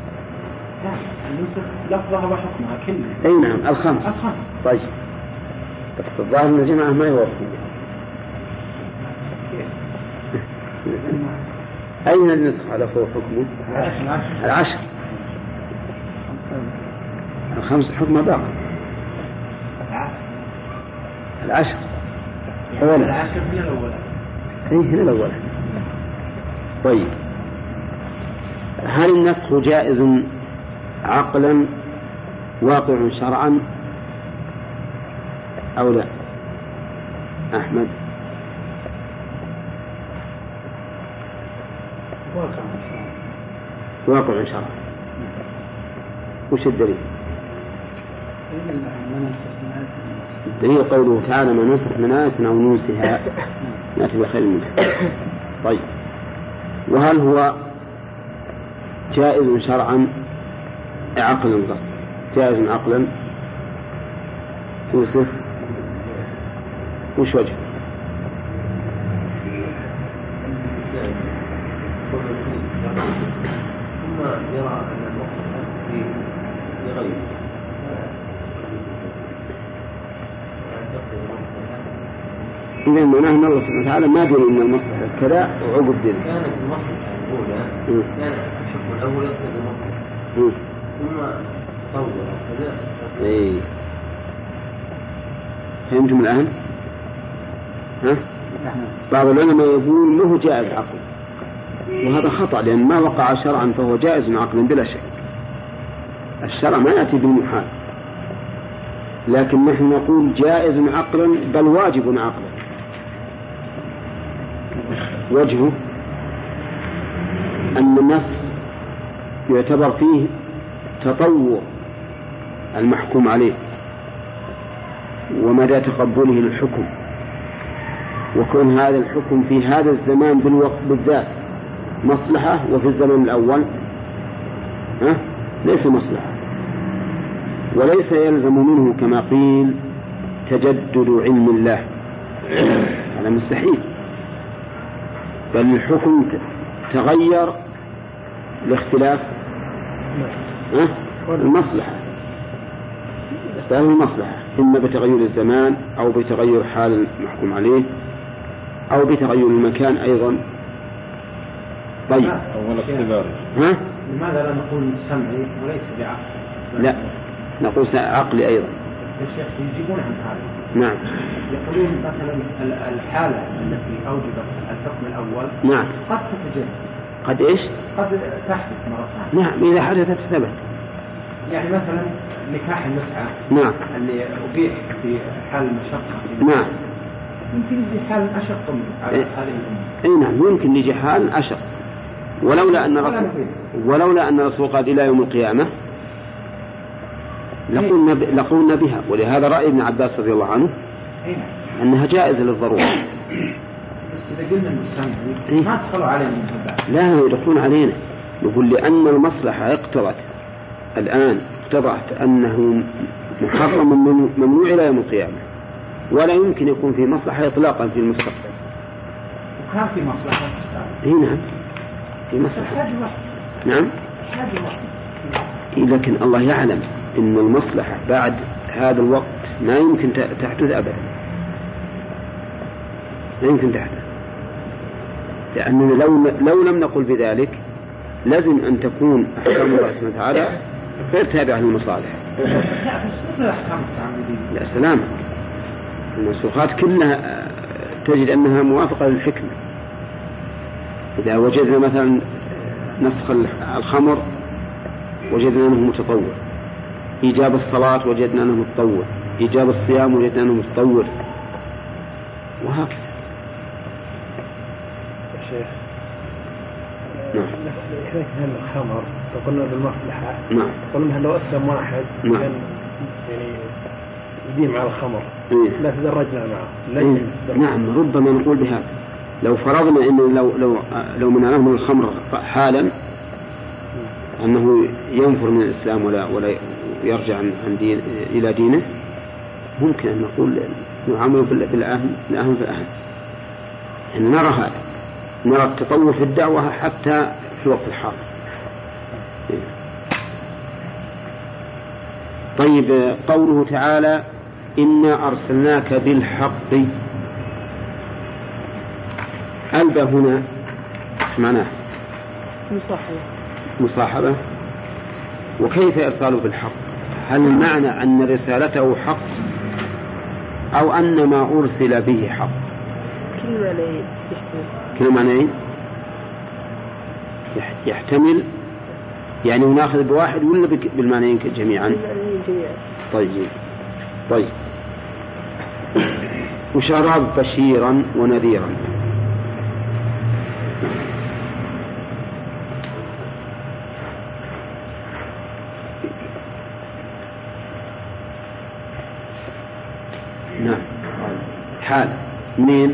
لفظها وحكمها كلها أي نعم الخمس. الخمس. طيب. بس الظاهر أن الجماعة ما يوافقون أين النسخ على فوق حكمه؟ العشر. الخمس حكمه باقي. العشر. أولا. العشر من الأول أي هنا الأول. طيب. هل النسخ جائز عقلا واقع شرعا؟ أو لا؟ أحمد. واقع شرعا. وش الدليل؟ الدليل قوله تعالى ما ننسخ من آية أو ننسها نأتي بخير منها طيب. وهل هو جائز شرعا؟ عقلا قصد جائز عقلا؟ يوسف وش وجه إذا معناه أن الله سبحانه وتعالى ما دري أن المصلحة كذا وعقب دري كانت المصلحة الأولى مم. كان الحكم الأول يقتضي المصلحة. ثم تطور كذا إيه. فهمتم الآن؟ ها؟ بعض العلماء يقول ما هو جائز عقل وهذا خطأ لأن ما وقع شرعا فهو جائز عقلا بلا شك الشرع ما يأتي بالمحال لكن نحن نقول جائز عقلا بل واجب عقلا وجهه أن النفس يعتبر فيه تطور المحكوم عليه ومدى تقبله للحكم وكون هذا الحكم في هذا الزمان بالوقت بالذات مصلحة وفي الزمن الأول ها؟ ليس مصلحة. وليس يلزم منه كما قيل تجدد علم الله. هذا مستحيل. بل الحكم تغير لاختلاف ها؟ المصلحة. اختلاف المصلحة. إما بتغير الزمان أو بتغير حال المحكوم عليه أو بتغير المكان أيضا. طيب. ها؟ لماذا لا نقول سمعي وليس بعقل؟ لا. نقول عقلي أيضا. يا شيخ يجيبون عن هذا نعم. يقولون مثلا ال- الحالة التي أوجبت الحكم الأول. نعم. قد تتجدد قد إيش؟ قد تحدث مرة ثانية. نعم إذا حدثت ثبت. يعني مثلا نكاح المسعى نعم. اللي أبيح في حال المشقة نعم. يمكن يجي حال أشق على إيه. هذه الأمة أي نعم يمكن لجي حال أشق. ولولا أن الرسول نفيد. ولولا أن الرسول قال إلى يوم القيامة لقلنا ب... لقلنا بها. ولهذا رأي ابن عباس رضي الله عنه أي نعم. أنها جائزة للضرورة. إذا قلنا إيه. ما تدخلوا علينا لا يدخلون علينا. يقول لأن المصلحة اقتضت الآن اقتضت أنه محرم ممنوع- إلى يوم القيامة. ولا يمكن يكون في مصلحة إطلاقا في المستقبل. كان في مصلحة إي نعم. في مصلحة. نعم. إيه لكن الله يعلم إن المصلحة بعد هذا الوقت ما يمكن تحدث ابدا. ما يمكن تحدث. لأننا لو لو لم نقل بذلك لازم أن تكون أحكام الله سبحانه وتعالى غير تابعة للمصالح. لا سلام. المنسوخات كلها آه، تجد أنها موافقة للحكمة. إذا وجدنا مثلا نسخ الخمر وجدنا أنه متطور. إيجاب الصلاة وجدنا أنه متطور. إيجاب الصيام وجدنا أنه متطور. وهكذا يا شيخ كان الخمر وقلنا بالمصلحة. نعم. قلنا لو أسلم واحد نعم. يعني يديم على الخمر. إيه. لا تدرجنا معه. إيه. نعم ربما نقول بهذا. لو فرضنا ان لو لو لو منعناه من الخمر حالا أنه ينفر من الإسلام ولا ولا يرجع عن دين إلى دينه ممكن أن نقول نعامله بال- بالاهم الاهم فالاهم يعني نرى هذا. نرى التطور في الدعوة حتى في الوقت الحاضر. طيب قوله تعالى إنا أرسلناك بالحق. ألبى هنا معناه؟ مصاحبة. مصاحبة. وكيف إرساله بالحق؟ هل المعنى أن رسالته حق أو أن ما أرسل به حق؟ كل يحتمل كل يح- يحتمل يعني ناخذ بواحد ولا بالمعنيين جميعا؟ طيب. طيب. وشراب بشيرا ونذيرا؟ نعم. حال. منين؟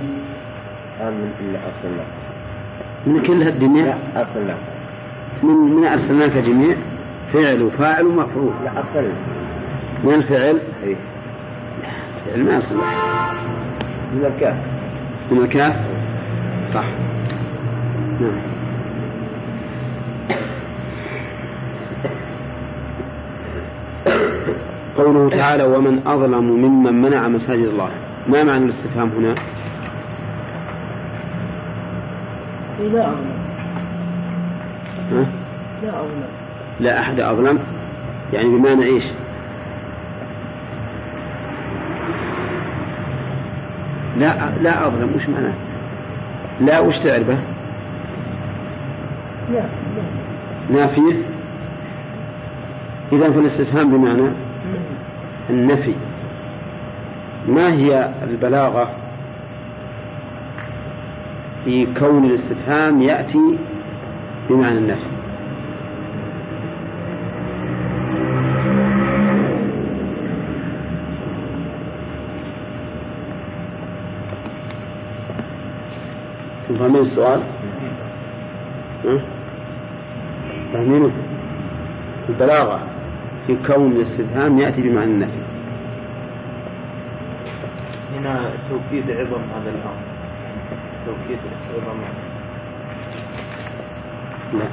هذا من اللي أرسلناه من كل هالدنيا لا أرسلناه من من أرسلناك جميع؟ فعل وفاعل ومفعول. لا أرسلنا من الفعل إيه. فعل ما يصلح من الكاف. من الكاف؟ صح. نعم. قوله تعالى ومن أظلم ممن منع مساجد الله. ما معنى الاستفهام هنا؟ لا أظلم. ها؟ لا أظلم. لا أحد أظلم؟ يعني بمعنى إيش؟ لا لا أظلم. وش معناه؟ لا وش تعرفه؟ لا لا. نافية؟ إذا فالاستفهام بمعنى النفي. ما هي البلاغة في كون الاستفهام يأتي بمعنى النفي فاهمين السؤال؟ فاهمينه؟ البلاغة في كون الاستفهام يأتي بمعنى النفي هنا توكيد عظم هذا الأمر توكيد عظم لا.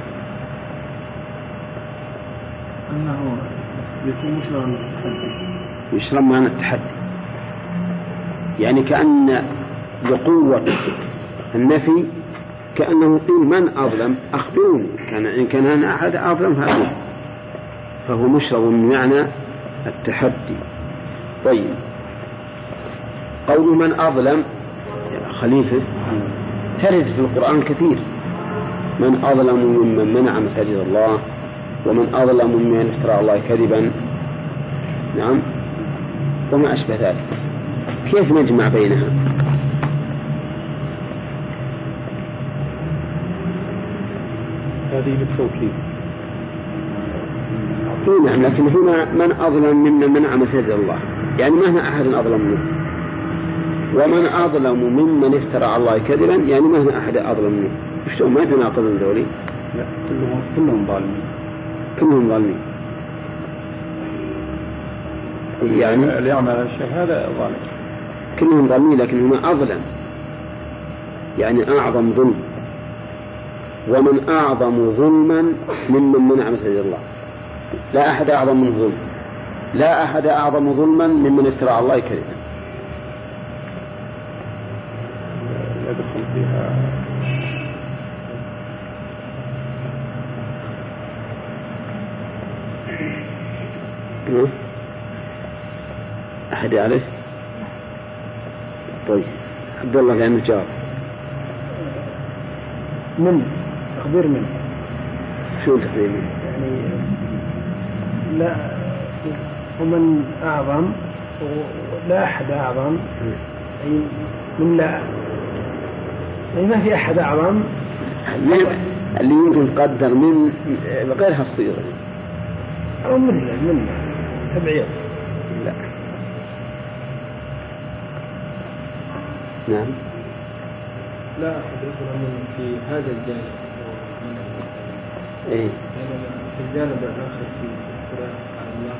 أنه يكون مشرا للتحدي. يشرب معنى التحدي. يعني كأن لقوة النفي كأنه قيل من أظلم؟ أخبروني. كان إن كان أنا أحد أظلم فأنا فهو مشرب من معنى التحدي. طيب. قول من أظلم؟ يا خليفة. ترد في القرآن كثير. من أظلم ممن منع مساجد الله ومن أظلم ممن افترى على الله كذبا. نعم. وما أشبه ذلك. كيف نجمع بينها؟ هذه بالتوكيد. إيه نعم لكن هنا من أظلم ممن منع مساجد الله. يعني ما هنا أحد أظلم منه. ومن أظلم ممن افترى على الله كذبا يعني ما هنا أحد أظلم منه. وش ما يتناقضون ذولي؟ لا كلهم كلهم ظالمين. كلهم ظالمين. يعني؟ اللي يعمل هذا الشيء هذا ظالم. كلهم ظالمين لكن هنا أظلم. يعني أعظم ظلم. ومن أعظم ظلما ممن منع مساجد الله. لا أحد أعظم من ظلم. لا أحد أعظم ظلما ممن افترى على الله كذبا يدخل فيها أحد يعرف؟ طيب عبد الله لأنه جاوب من؟ تخبير من؟ شو تقريبا؟ يعني لا ومن أعظم ولا أحد أعظم. أي من لا. يعني ما في أحد أعظم. اللي يمكن تقدر من غيرها الصيغة أو من من تبعيض لا. نعم. لا أحد يظلم في هذا الجانب إيه. في الجانب الآخر في الافتراء على الله.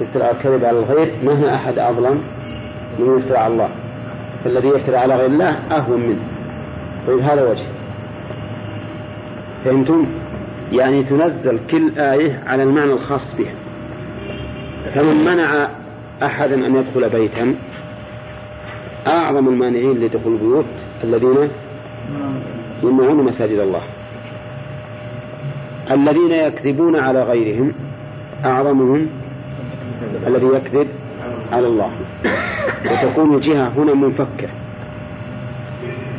يفترى الكذب على الغير ما هو أحد أظلم من يفترى على الله. فالذي يفترى على غير الله أهون منه. طيب هذا وجه. فهمتم؟ يعني تنزل كل آية على المعنى الخاص بها. فمن منع أحدا أن يدخل بيتا أعظم المانعين لدخول البيوت الذين يمنعون مساجد الله. الذين يكذبون على غيرهم أعظمهم الذي يكذب على الله. وتكون الجهة هنا منفكة.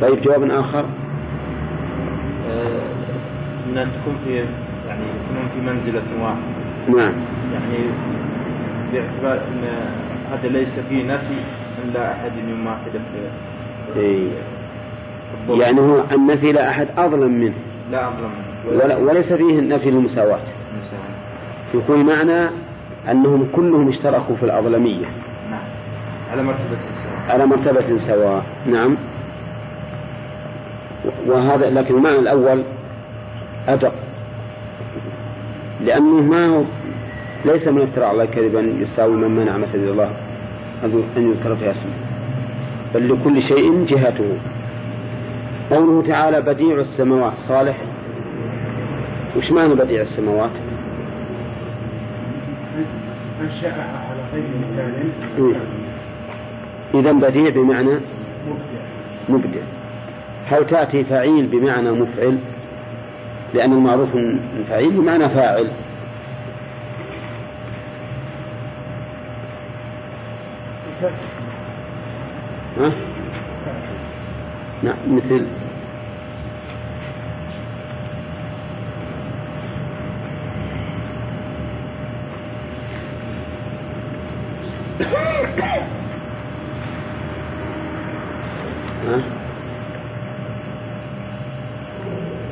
طيب جواب آخر؟ أن تكون في يعني يكونون في منزلة واحدة. نعم. يعني باعتبار أن هذا ليس فيه نفي لا أحد يماثل في إيه. يعني هو النفي لا أحد أظلم منه. لا أظلم ولا وليس فيه النفي للمساواة. مثلا. يكون معنى أنهم كلهم اشتركوا في الأظلمية. نعم. على مرتبة السواء. على مرتبة سواء. نعم. وهذا لكن المعنى الأول أدق. لأنه ما هو ليس من افتراء على كذبا يساوي من منع مسجد الله أن يذكر فيها اسمه. بل لكل شيء جهته. قوله تعالى بديع السماوات صالح. وش معنى بديع السماوات؟ أنشأها على غير مثال. إيه. إذا بديع بمعنى مبدع. مبدع. هل تأتي فعيل بمعنى مفعل؟ لأن المعروف من فعيل بمعنى فاعل. ها؟ نعم مثل؟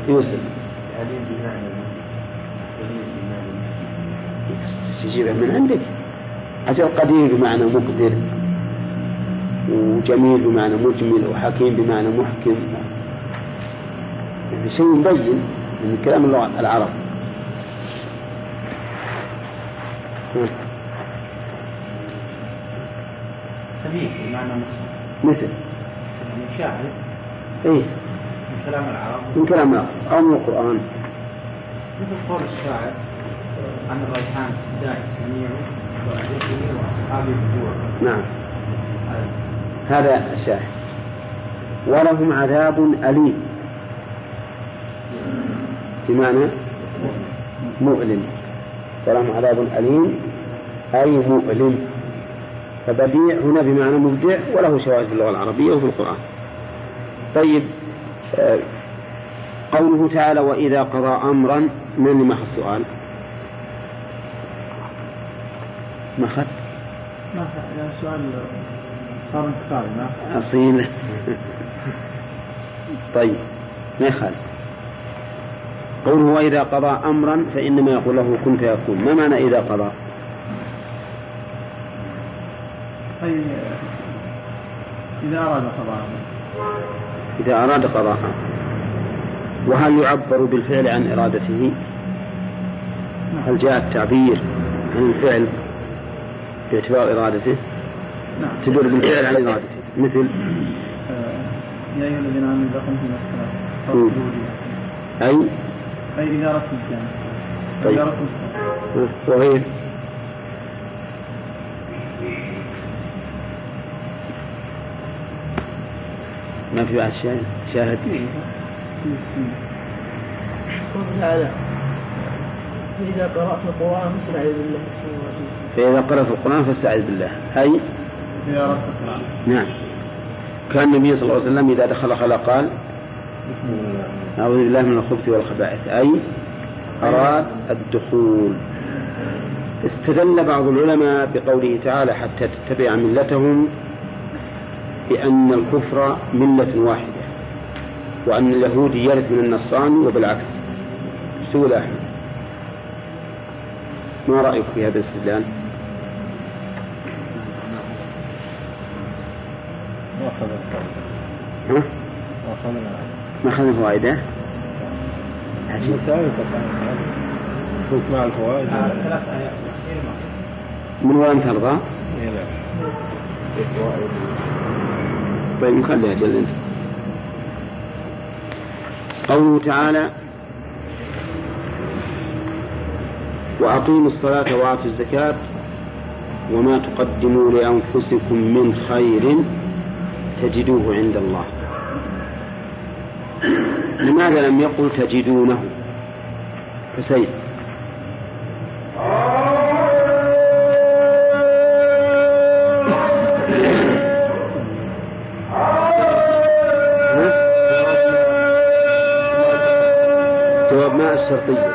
يوسف تعليم بمعنى تجيبها من عندك أجل قدير بمعنى مقدر وجميل بمعنى مجمل وحكيم بمعنى محكم. يعني شيء مبين من كلام اللغة العرب. ها، سبيل بمعنى مثل. يعني شاعر. إيه. من كلام العرب. من كلام العرب. أو من القرآن. مثل قول الشاعر عن الريحان داعي سميع وأصحابه بدور نعم. هذا الشاهد. ولهم عذاب أليم. بمعنى مؤلم. ولهم عذاب أليم أي مؤلم. فبديع هنا بمعنى مبدع وله شواهد في اللغة العربية وفي القرآن. طيب آه، قوله تعالى وإذا قضى أمرا من أخذ السؤال؟ ما يعني سؤال. صار انتقالي ما؟ أصيل طيب ما يخالف قوله وإذا قضى أمرا فإنما يقول له كن فيكون. ما معنى إذا قضى؟ أي إذا أراد قضاء إذا أراد قضاء وهل يعبر بالفعل عن إرادته؟ هل جاء التعبير عن الفعل باعتبار إرادته؟ نعم. تدل بالفعل عن إرادته مثل؟ آه، يا أيها الذين آمنوا إذا قمتم إلى الصلاة أي؟ أي إذا أردتم القيام طيب. إذا أردتم الصلاة وغير ما في بعد شاهد؟ شاهد. فإذا قرأت القرآن فاستعذ بالله. فإذا قرأت القرآن فاستعذ بالله. أي؟ نعم. كان النبي صلى الله عليه وسلم إذا دخل خلا قال أعوذ بالله من الخبث والخبائث. أي أراد الدخول. استدل بعض العلماء بقوله تعالى حتى تتبع ملتهم بأن الكفر ملة واحدة وأن اليهود يرث من النصراني وبالعكس. سؤال أحمد ما رأيك في هذا الاستدلال؟ ما أخذ الفائدة ها؟ ما أخذنا؟ عجيب مع الفوائد. ثلاث آيات. الأخير ما من ترضى إيه لا. طيب نخليها جل انت قوله تعالى وأقيموا الصلاة وآتوا الزكاة وما تقدموا لأنفسكم من خير. تجدوه عند الله. لماذا لم يقل تجدونه؟ فسيف جواب ما الشرطية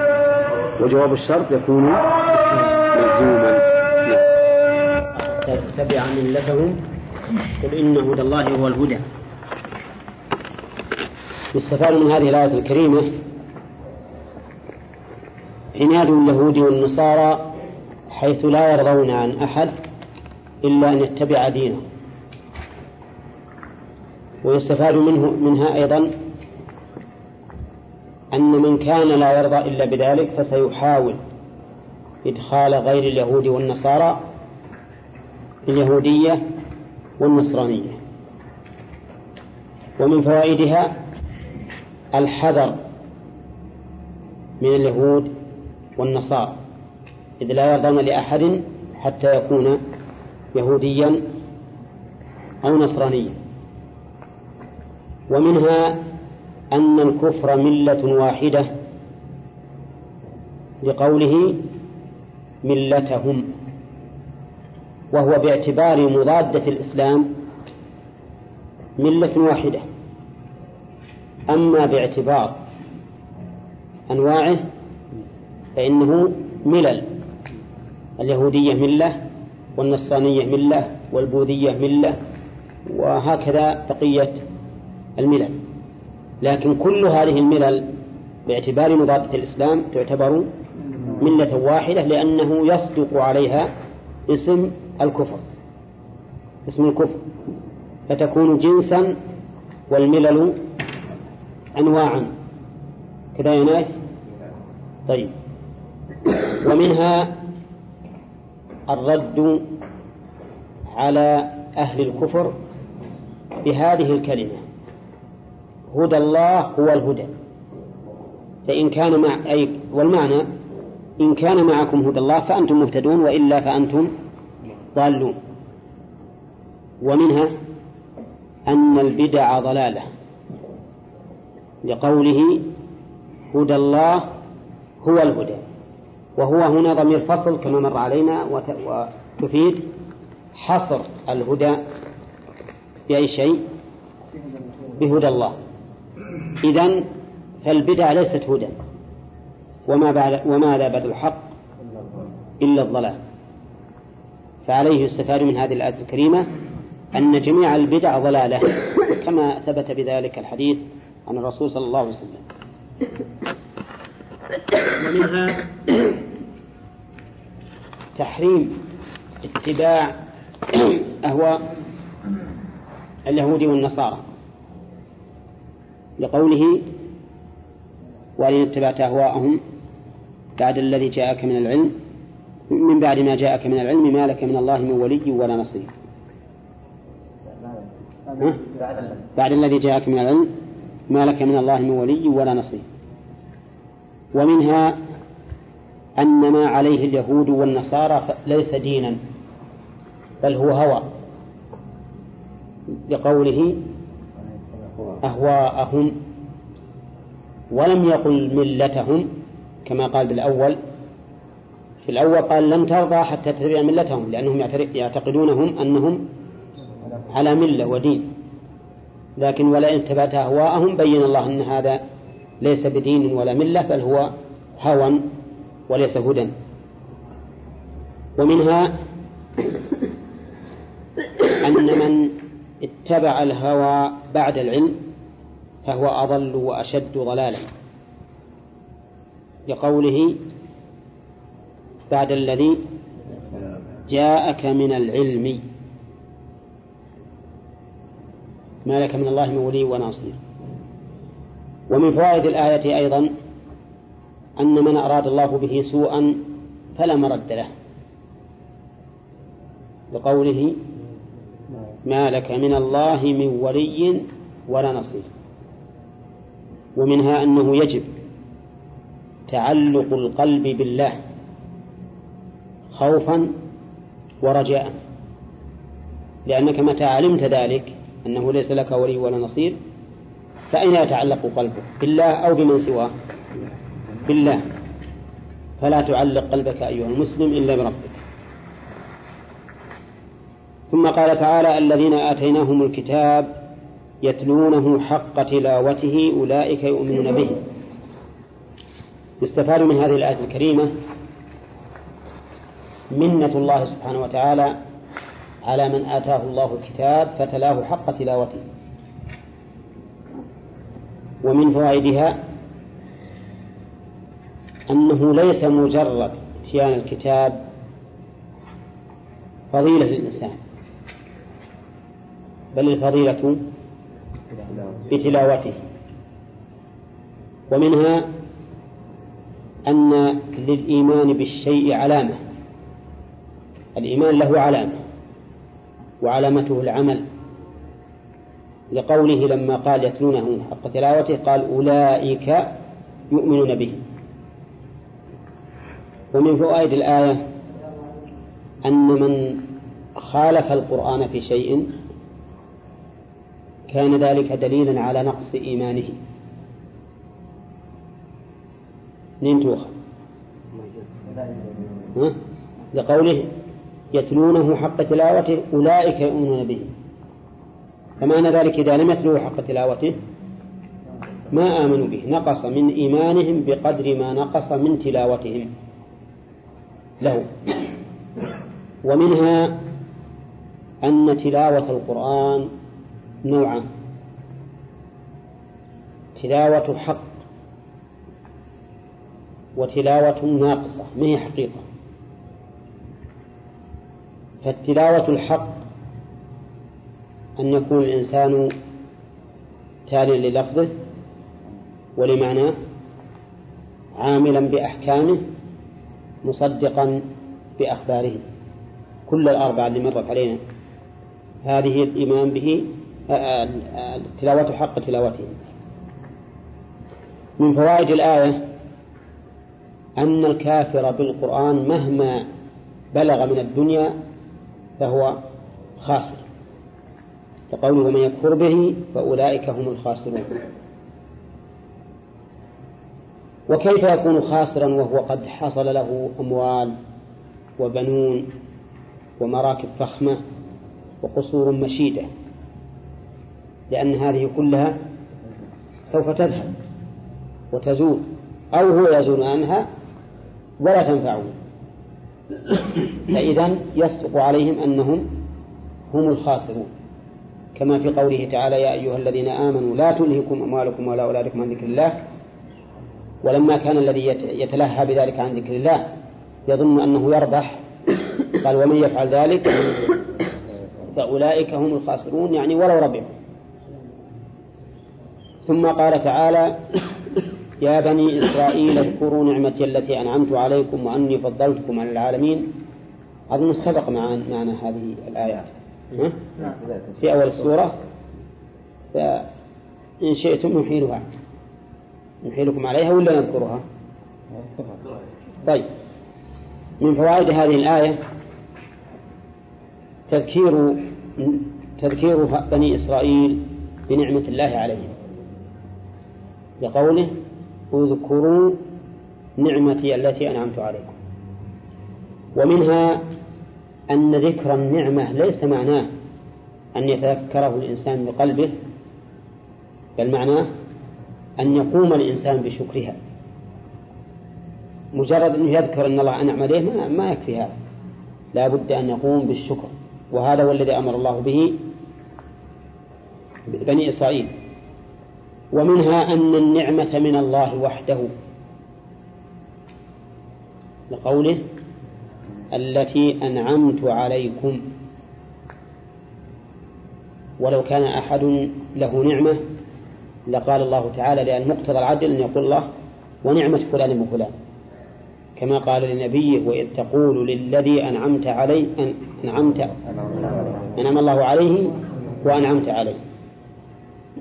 وجواب الشرط يكون ملزوما. تتبع ملتهم قل إن هدى الله هو الهدى. يستفاد من هذه الآية الكريمة عناد اليهود والنصارى حيث لا يرضون عن أحد إلا أن يتبع دينه. ويستفاد منه منها أيضا أن من كان لا يرضى إلا بذلك فسيحاول إدخال غير اليهود والنصارى اليهودية والنصرانية. ومن فوائدها الحذر من اليهود والنصارى إذ لا يرضون لأحد حتى يكون يهوديا أو نصرانيا. ومنها أن الكفر ملة واحدة لقوله ملتهم. وهو باعتبار مضادة الإسلام ملة واحدة. أما باعتبار أنواعه فإنه ملل. اليهودية ملة والنصرانية ملة والبوذية ملة وهكذا بقية الملل. لكن كل هذه الملل باعتبار مضادة الإسلام تعتبر ملة واحدة لأنه يصدق عليها اسم الكفر. اسم الكفر. فتكون جنسا والملل أنواعا. كذا يا نايف طيب. ومنها الرد على أهل الكفر بهذه الكلمة. هدى الله هو الهدى. فإن كان مع أي والمعنى إن كان معكم هدى الله فأنتم مهتدون وإلا فأنتم ضالون. ومنها أن البدع ضلالة. لقوله هدى الله هو الهدى. وهو هنا ضمير فصل كما مر علينا وت- وتفيد حصر الهدى بأي شيء؟ بهدى الله. إذن فالبدع ليست هدى. وما بعد وماذا بعد الحق إلا الضلال. فعليه يستفاد من هذه الآية الكريمة أن جميع البدع ضلالة كما ثبت بذلك الحديث عن الرسول صلى الله عليه وسلم. ومنها تحريم اتباع أهواء اليهود والنصارى لقوله وإن اتبعت أهواءهم بعد الذي جاءك من العلم من بعد ما جاءك من العلم ما لك من الله من ولي ولا نصير؟ بعد الذي جاءك من العلم. ما لك من الله من ولي ولا نصير. ومنها أن ما عليه اليهود والنصارى ليس دينا بل هو هوى. لقوله أهواءهم ولم يقل ملتهم كما قال بالأول في الأول قال لن ترضى حتى تتبع ملتهم لأنهم يعتقدونهم أنهم على ملة ودين. لكن ولئن اتبعت أهواءهم بين الله أن هذا ليس بدين ولا ملة بل هو هوى وليس هدى. ومنها أن من اتبع الهوى بعد العلم فهو أضل وأشد ضلالا لقوله بعد الذي جاءك من العلم. ما لك من الله من ولي وناصير. ومن فوائد الآية أيضا أن من أراد الله به سوءا فلا مرد له. لقوله ما لك من الله من ولي ولا نصير. ومنها أنه يجب تعلق القلب بالله. خوفا ورجاء. لأنك متى علمت ذلك أنه ليس لك ولي ولا نصير فأين يتعلق قلبك؟ بالله أو بمن سواه بالله. فلا تعلق قلبك أيها المسلم إلا بربك. ثم قال تعالى الذين آتيناهم الكتاب يتلونه حق تلاوته أولئك يؤمنون به. يستفاد من هذه الآية الكريمة منة الله سبحانه وتعالى على من آتاه الله الكتاب فتلاه حق تلاوته. ومن فوائدها أنه ليس مجرد إتيان الكتاب فضيلة للإنسان بل الفضيلة بتلاوته. ومنها أن للإيمان بالشيء علامة الإيمان له علامة وعلامته العمل. لقوله لما قال يتلونه حق تلاوته قال أولئك يؤمنون به. ومن فوائد الآية أن من خالف القرآن في شيء كان ذلك دليلا على نقص إيمانه. نين لقوله يتلونه حق تلاوته أولئك يؤمنون به. فمعنى ذلك إذا لم يتلوه حق تلاوته ما آمنوا به. نقص من إيمانهم بقدر ما نقص من تلاوتهم له. ومنها أن تلاوة القرآن نوعان تلاوة حق وتلاوة ناقصة. ما هي حقيقة؟ فالتلاوة الحق أن يكون الإنسان تاليا للفظه ولمعناه عاملا بأحكامه مصدقا بأخباره. كل الأربعة اللي مرت علينا هذه الإيمان به التلاوة حق تلاوته. من فوائد الآية أن الكافر بالقرآن مهما بلغ من الدنيا فهو خاسر. فقوله من يكفر به فأولئك هم الخاسرون. وكيف يكون خاسرا وهو قد حصل له أموال وبنون ومراكب فخمة وقصور مشيدة؟ لأن هذه كلها سوف تذهب وتزول أو هو يزول عنها ولا تنفعه. فإذا يصدق عليهم أنهم هم الخاسرون. كما في قوله تعالى يا أيها الذين آمنوا لا تلهكم أموالكم ولا أولادكم عن ذكر الله. ولما كان الذي يتلهى بذلك عن ذكر الله يظن أنه يربح. قال ومن يفعل ذلك فأولئك هم الخاسرون. يعني ولو ربحوا. ثم قال تعالى يا بني إسرائيل اذكروا نعمتي التي أنعمت عليكم وأني فضلتكم على العالمين. أظن سبق معنا هذه الآيات. في أول السورة فإن شئتم نحيلها. نحيلكم عليها ولا نذكرها؟ طيب. من فوائد هذه الآية تذكير تذكير بني إسرائيل بنعمة الله عليهم. لقوله اذكروا نعمتي التي أنعمت عليكم. ومنها أن ذكر النعمة ليس معناه أن يتذكره الإنسان بقلبه بل معناه أن يقوم الإنسان بشكرها. مجرد أنه يذكر أن الله أنعم عليه ما, ما يكفي هذا. لا بد أن يقوم بالشكر. وهذا هو الذي أمر الله به بني إسرائيل. ومنها أن النعمة من الله وحده. لقوله التي أنعمت عليكم. ولو كان أحد له نعمة لقال الله تعالى لأن مقتضى العدل أن يقول الله ونعمة فلان وفلان كما قال لنبيه وإذ تقول للذي أنعمت عليه أن أنعمت أنعم الله عليه وأنعمت عليه.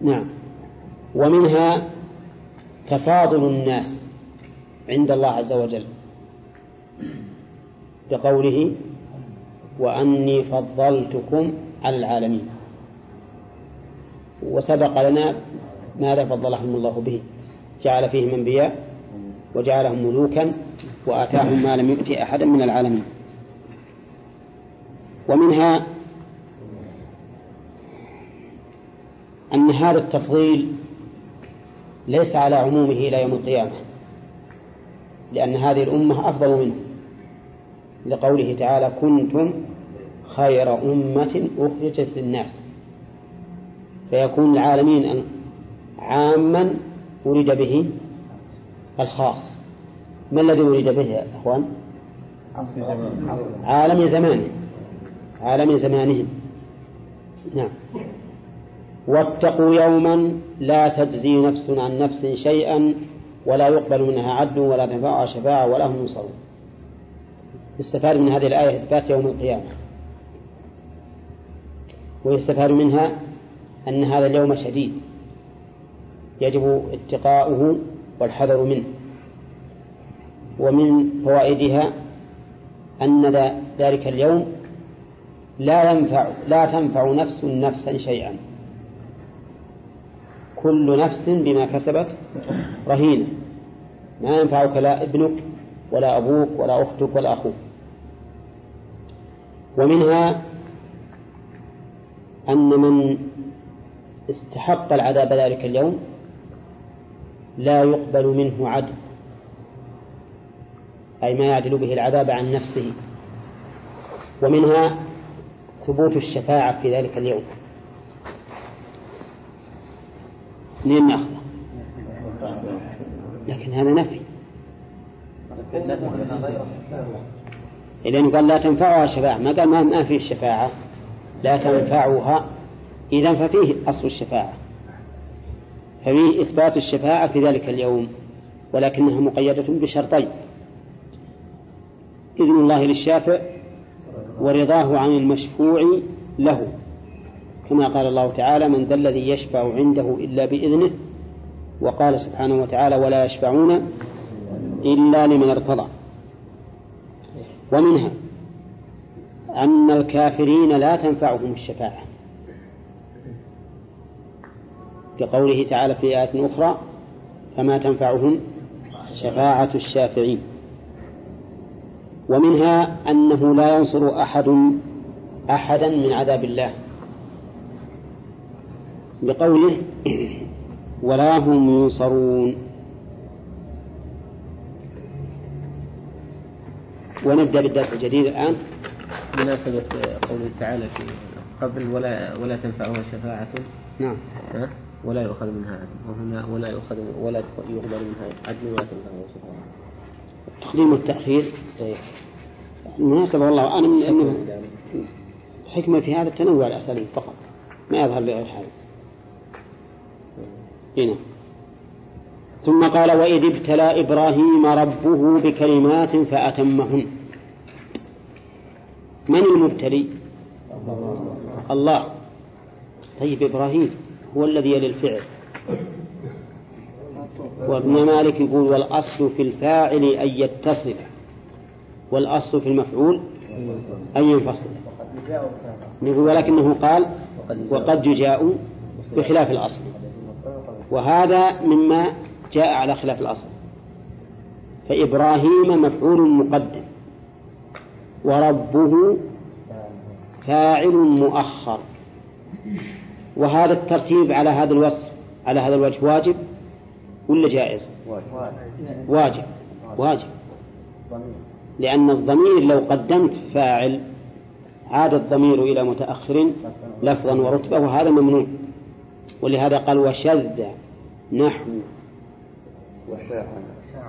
نعم. ومنها تفاضل الناس عند الله عز وجل. بقوله وأني فضلتكم على العالمين. وسبق لنا ماذا فضلهم الله به. جعل فيهم أنبياء وجعلهم ملوكا وآتاهم ما لم يؤتي أحدا من العالمين. ومنها أن هذا التفضيل ليس على عمومه إلى يوم القيامة لأن هذه الأمة أفضل منه. لقوله تعالى كنتم خير أمة أخرجت للناس فيكون العالمين عاما ولد به الخاص. ما الذي ولد به يا أخوان؟ عالم زمانه. عالم زمانهم. نعم. واتقوا يوما لا تجزي نفس عن نفس شيئا ولا يقبل منها عدل ولا تنفعها شفاعة ولا هم ينصرون. يستفاد من هذه الآية إثبات يوم القيامة. ويستفاد منها أن هذا اليوم شديد. يجب اتقاؤه والحذر منه. ومن فوائدها أن ذلك اليوم لا ينفع لا تنفع نفس نفسا شيئا. كل نفس بما كسبت رهينة. ما ينفعك لا ابنك ولا أبوك ولا أختك ولا أخوك. ومنها أن من استحق العذاب ذلك اليوم لا يقبل منه عدل. أي ما يعدل به العذاب عن نفسه. ومنها ثبوت الشفاعة في ذلك اليوم. منين ناخذه؟ لكن هذا نفي. إذن قال لا تنفعها الشفاعة ما قال ما فيه الشفاعة لا تنفعها إذا ففيه أصل الشفاعة. ففيه إثبات الشفاعة في ذلك اليوم ولكنها مقيدة بشرطين. إذن الله للشافع ورضاه عن المشفوع له. كما قال الله تعالى من ذا الذي يشفع عنده إلا بإذنه. وقال سبحانه وتعالى ولا يشفعون إلا لمن ارتضى. ومنها أن الكافرين لا تنفعهم الشفاعة. كقوله تعالى في آية أخرى فما تنفعهم شفاعة الشافعين. ومنها أنه لا ينصر أحد أحدا من عذاب الله. بقوله ولا هم ينصرون. ونبدأ بالدرس الجديد الآن. مناسبة قوله تعالى في قبل ولا ولا تنفعها شفاعة نعم. ها؟ ولا يؤخذ منها عدل. وهنا ولا يؤخذ ولا يقبل منها عدل ولا تنفعها شفاعة التقديم والتأخير المناسبة والله. أنا من أنه حكمة في هذا التنوع الأساليب فقط. ما يظهر لي حال. هنا ثم قال وإذ ابتلى إبراهيم ربه بكلمات فأتمهن. من المبتلي؟ الله. طيب إبراهيم هو الذي يلي الفعل. وابن مالك يقول والأصل في الفاعل أن يتصل والأصل في المفعول أن ينفصل. ولكنه قال وقد يجاء بخلاف الأصل. وهذا مما جاء على خلاف الأصل. فإبراهيم مفعول مقدم وربه فاعل مؤخر. وهذا الترتيب على هذا الوصف على هذا الوجه واجب ولا جائز؟ واجب. واجب. لأن الضمير لو قدمت فاعل عاد الضمير إلى متأخر لفظا ورتبة وهذا ممنوع. ولهذا قال وشذ نحو.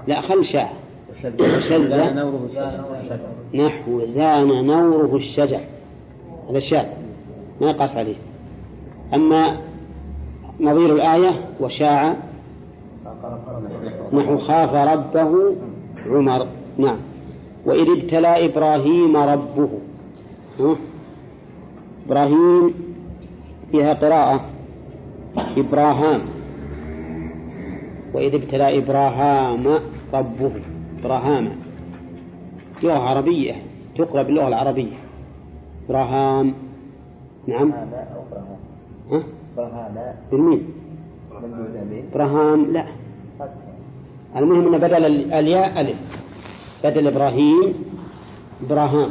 لا خل شاع وشذ نحو زان نوره الشجر. هذا الشاذ ما يقاس عليه. أما نظير الآية وشاع نحو خاف ربه عمر. نعم. وإذ ابتلى إبراهيم ربه؟ إبراهيم فيها قراءة. إبراهام. وإذ ابتلى إبراهام ربه. إبراهام. لغة عربية. تقرأ باللغة العربية. إبراهام. نعم. ها؟ إبراهام لا. المهم أن بدل الياء ألف. بدل إبراهيم إبراهام.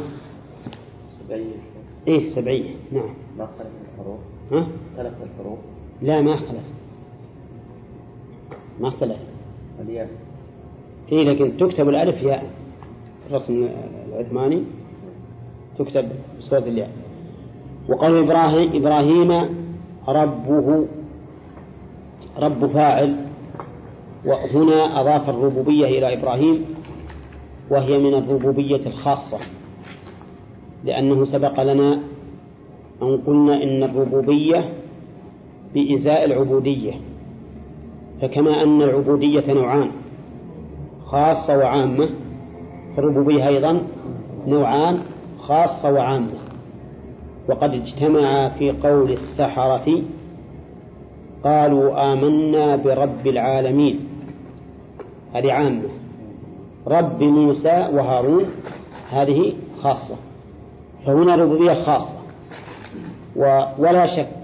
إيه سبعية. نعم. ما اختلف الحروف. ها؟ اختلف الحروف. لا ما اختلف. ما اختلف. الياء. إيه لكن تكتب الألف ياء الرسم العثماني تكتب بصوت الياء. وقال إبراهيم إبراهيم ربه رب فاعل. وهنا أضاف الربوبية إلى إبراهيم وهي من الربوبية الخاصة لأنه سبق لنا أن قلنا إن الربوبية بإزاء العبودية. فكما أن العبودية نوعان خاصة وعامة فالربوبية أيضا نوعان خاصة وعامة. وقد اجتمعا في قول السحرة قالوا آمنا برب العالمين. هذه عامة. رب موسى وهارون هذه خاصة. فهنا ربوبية خاصة. ولا شك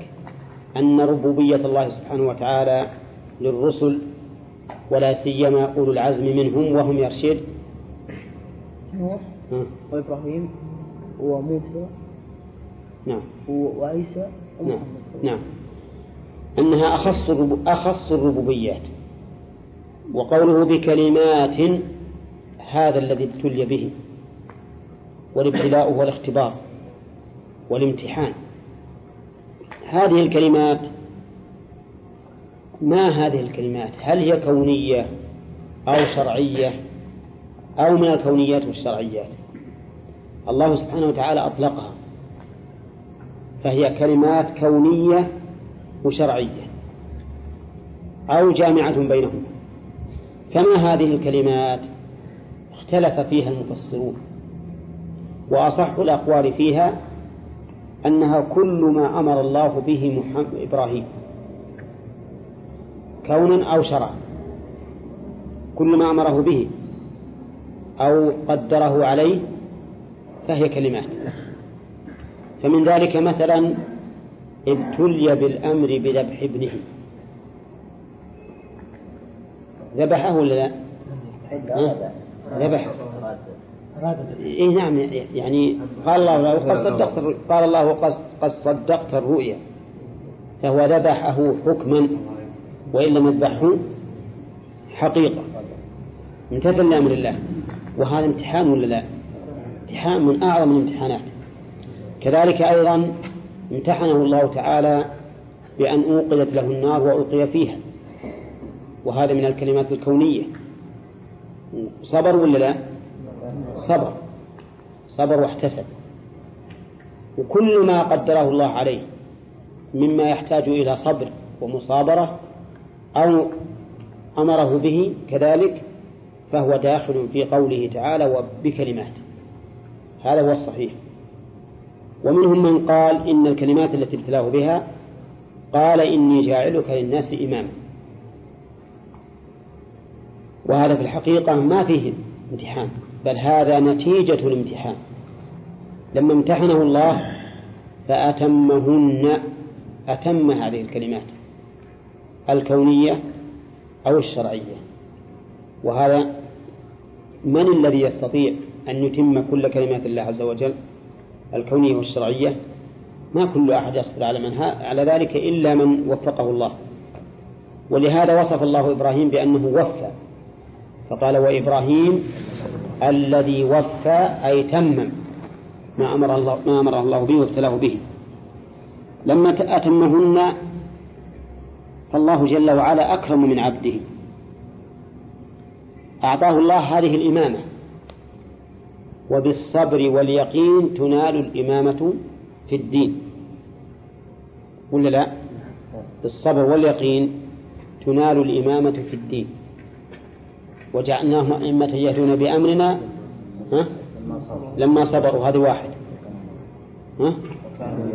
أن ربوبية الله سبحانه وتعالى للرسل ولا سيما أولو العزم منهم وهم يرشد. نوح وإبراهيم وموسى نعم. وعيسى نعم. نعم. أنها أخص أخص الربوبيات. وقوله بكلمات هذا الذي ابتلي به والابتلاء هو الاختبار والامتحان. هذه الكلمات؟ ما هذه الكلمات؟ هل هي كونية أو شرعية؟ أو من الكونيات والشرعيات؟ الله سبحانه وتعالى أطلقها. فهي كلمات كونية وشرعية. أو جامعة بينهما فما هذه الكلمات؟ اختلف فيها المفسرون. وأصح الأقوال فيها أنها كل ما أمر الله به محمد إبراهيم. كونا أو شرعا. كل ما أمره به أو قدره عليه فهي كلمات. فمن ذلك مثلا ابتلي بالأمر بذبح ابنه. ذبحه ولا لا؟ ها؟ إيه نعم يعني قال الله له قد صدقت قال الله قد صدقت الرؤيا. فهو ذبحه حكما وإن لم يذبحه حقيقة. امتثل لأمر الله وهذا امتحان ولا لا؟ امتحان من أعظم الامتحانات. كذلك أيضا امتحنه الله تعالى بأن أوقدت له النار وألقي فيها. وهذا من الكلمات الكونية. صبر ولا لا؟ صبر. صبر واحتسب. وكل ما قدره الله عليه مما يحتاج إلى صبر ومصابرة أو أمره به كذلك فهو داخل في قوله تعالى وبكلمات هذا هو الصحيح. ومنهم من قال إن الكلمات التي ابتلاه بها قال إني جاعلك للناس إماما. وهذا في الحقيقة ما فيه امتحان. بل هذا نتيجة الامتحان. لما امتحنه الله فأتمهن أتم هذه الكلمات الكونية أو الشرعية. وهذا من الذي يستطيع أن يتم كل كلمات الله عز وجل؟ الكونية والشرعية. ما كل أحد يصبر على من على ذلك إلا من وفقه الله. ولهذا وصف الله إبراهيم بأنه وفى. فقال وإبراهيم الذي وفى أي تمم ما أمر الله ما أمر الله به وابتلاه به. لما أتمهن فالله جل وعلا أكرم من عبده. أعطاه الله هذه الإمامة. وبالصبر واليقين تنال الإمامة في الدين. ولا لا؟ بالصبر واليقين تنال الإمامة في الدين. وجعلناهم أئمة يهدون بأمرنا ها؟ لما صبروا هذه واحد. ها؟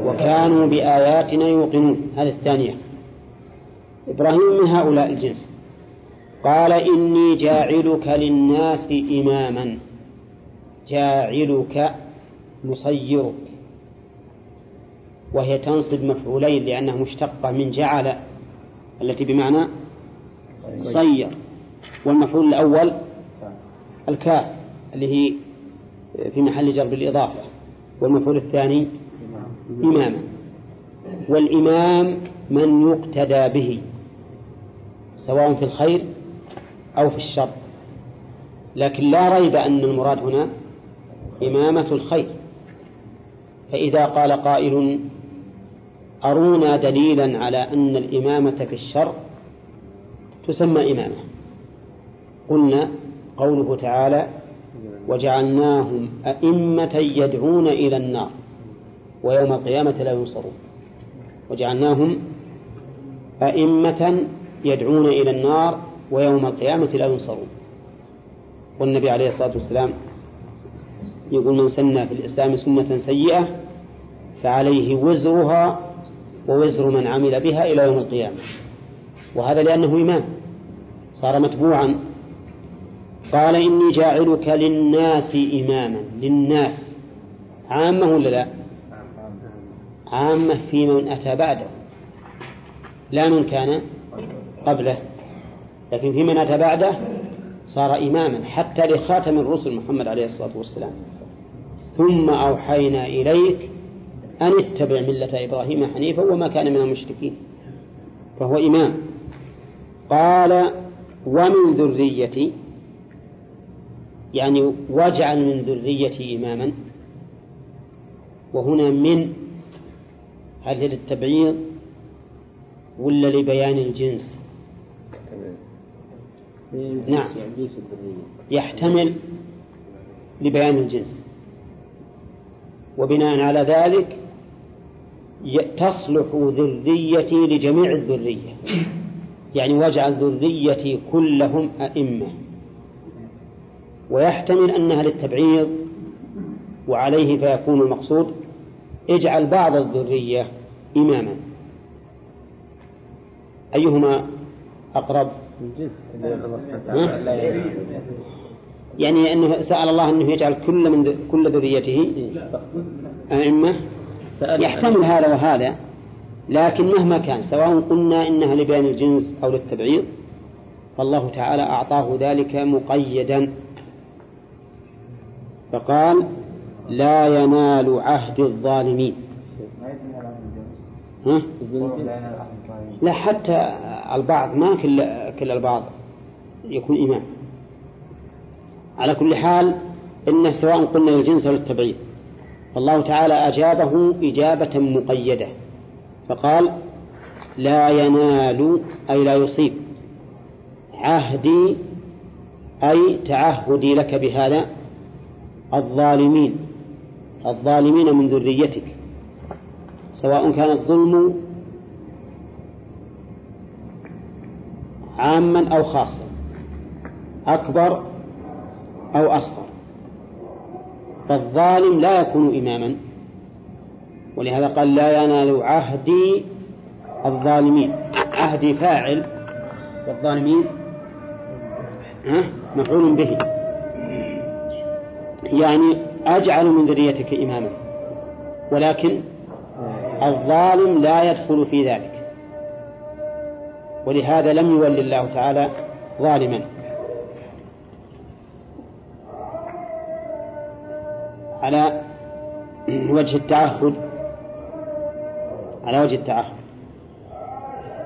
وكانوا بآياتنا يوقنون. هذه الثانية. إبراهيم من هؤلاء الجنس. قال إني جاعلك للناس إماما. جاعلك مصيرك. وهي تنصب مفعولين لأنها مشتقة من جعل التي بمعنى صير. والمفعول الأول الكاف اللي هي في محل جر بالإضافة. والمفعول الثاني إماما والإمام من يقتدى به سواء في الخير أو في الشر. لكن لا ريب أن المراد هنا إمامة الخير. فإذا قال قائل أرونا دليلا على أن الإمامة في الشر تسمى إمامة. قلنا قوله تعالى وجعلناهم أئمة يدعون إلى النار ويوم القيامة لا ينصرون. وجعلناهم أئمة يدعون إلى النار ويوم القيامة لا ينصرون. والنبي عليه الصلاة والسلام يقول من سن في الإسلام سنة سيئة فعليه وزرها ووزر من عمل بها إلى يوم القيامة. وهذا لأنه إمام صار متبوعا قال إني جاعلك للناس إماما. للناس. عامة ولا لا؟ عامة في من أتى بعده. لا من كان قبله. لكن في من أتى بعده صار إماما حتى لخاتم الرسل محمد عليه الصلاة والسلام. ثم أوحينا إليك أن اتبع ملة إبراهيم حنيفا وما كان من المشركين. فهو إمام. قال ومن ذريتي يعني واجعل من ذريتي إماما. وهنا من هل للتبعيض ولا لبيان الجنس؟ نعم. يحتمل لبيان الجنس. وبناء على ذلك تصلح ذريتي لجميع الذرية. يعني واجعل ذريتي كلهم أئمة. ويحتمل أنها للتبعيض وعليه فيكون المقصود اجعل بعض الذرية إماما. أيهما أقرب؟ يعني أنه سأل الله أنه يجعل كل من كل ذريته أئمة. يحتمل هذا وهذا لكن مهما كان سواء قلنا إنها لبيان الجنس أو للتبعيض فالله تعالى أعطاه ذلك مقيدا. فقال لا ينال عهد الظالمين. ها؟ لا حتى البعض ما كل كل البعض يكون إمام. على كل حال إن سواء قلنا للجنس أو للتبعيد فالله تعالى أجابه إجابة مقيدة. فقال لا ينال أي لا يصيب عهدي أي تعهدي لك بهذا. الظالمين. الظالمين من ذريتك. سواء كان الظلم عاما أو خاصا. أكبر أو أصغر. فالظالم لا يكون إماما. ولهذا قال لا ينال عهدي الظالمين. عهدي فاعل. والظالمين مفعول به. يعني أجعل من ذريتك إماما. ولكن الظالم لا يدخل في ذلك. ولهذا لم يول الله تعالى ظالما. على وجه التعهد. على وجه التعهد.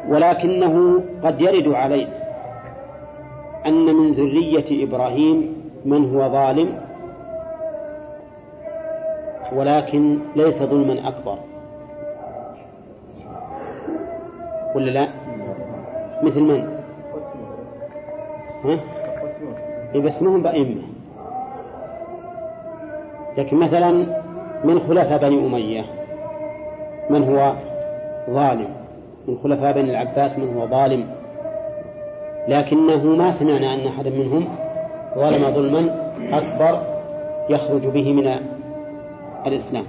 ولكنه قد يرد عليه أن من ذرية إبراهيم من هو ظالم ولكن ليس ظلما أكبر. ولا لا؟ مثل من؟ ها؟ بس ما هم بأئمة لكن مثلا من خلفاء بني أمية؟ من هو؟ ظالم. من خلفاء بني العباس من هو ظالم. لكنه ما سمعنا أن أحدا منهم ظلم ظلما أكبر يخرج به من الإسلام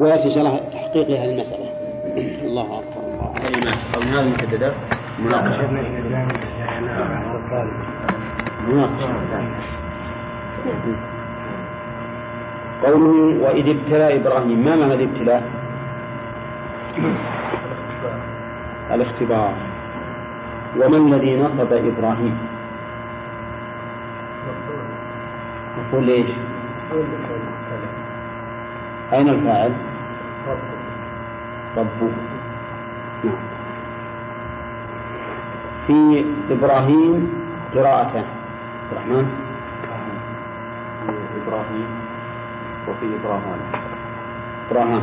ويأتي الله تحقيق لهذه المسألة الله أكبر الله هذه المحددات مناقشة مناقشة قوله وإذ ابتلى إبراهيم ما معنى الابتلاء؟ الاختبار وما الذي نصب إبراهيم؟ نقول ليش؟ أين الفاعل؟ ربه نعم. في إبراهيم قراءتان عبد الرحمن إبراهيم وفي إبراهام إبراهام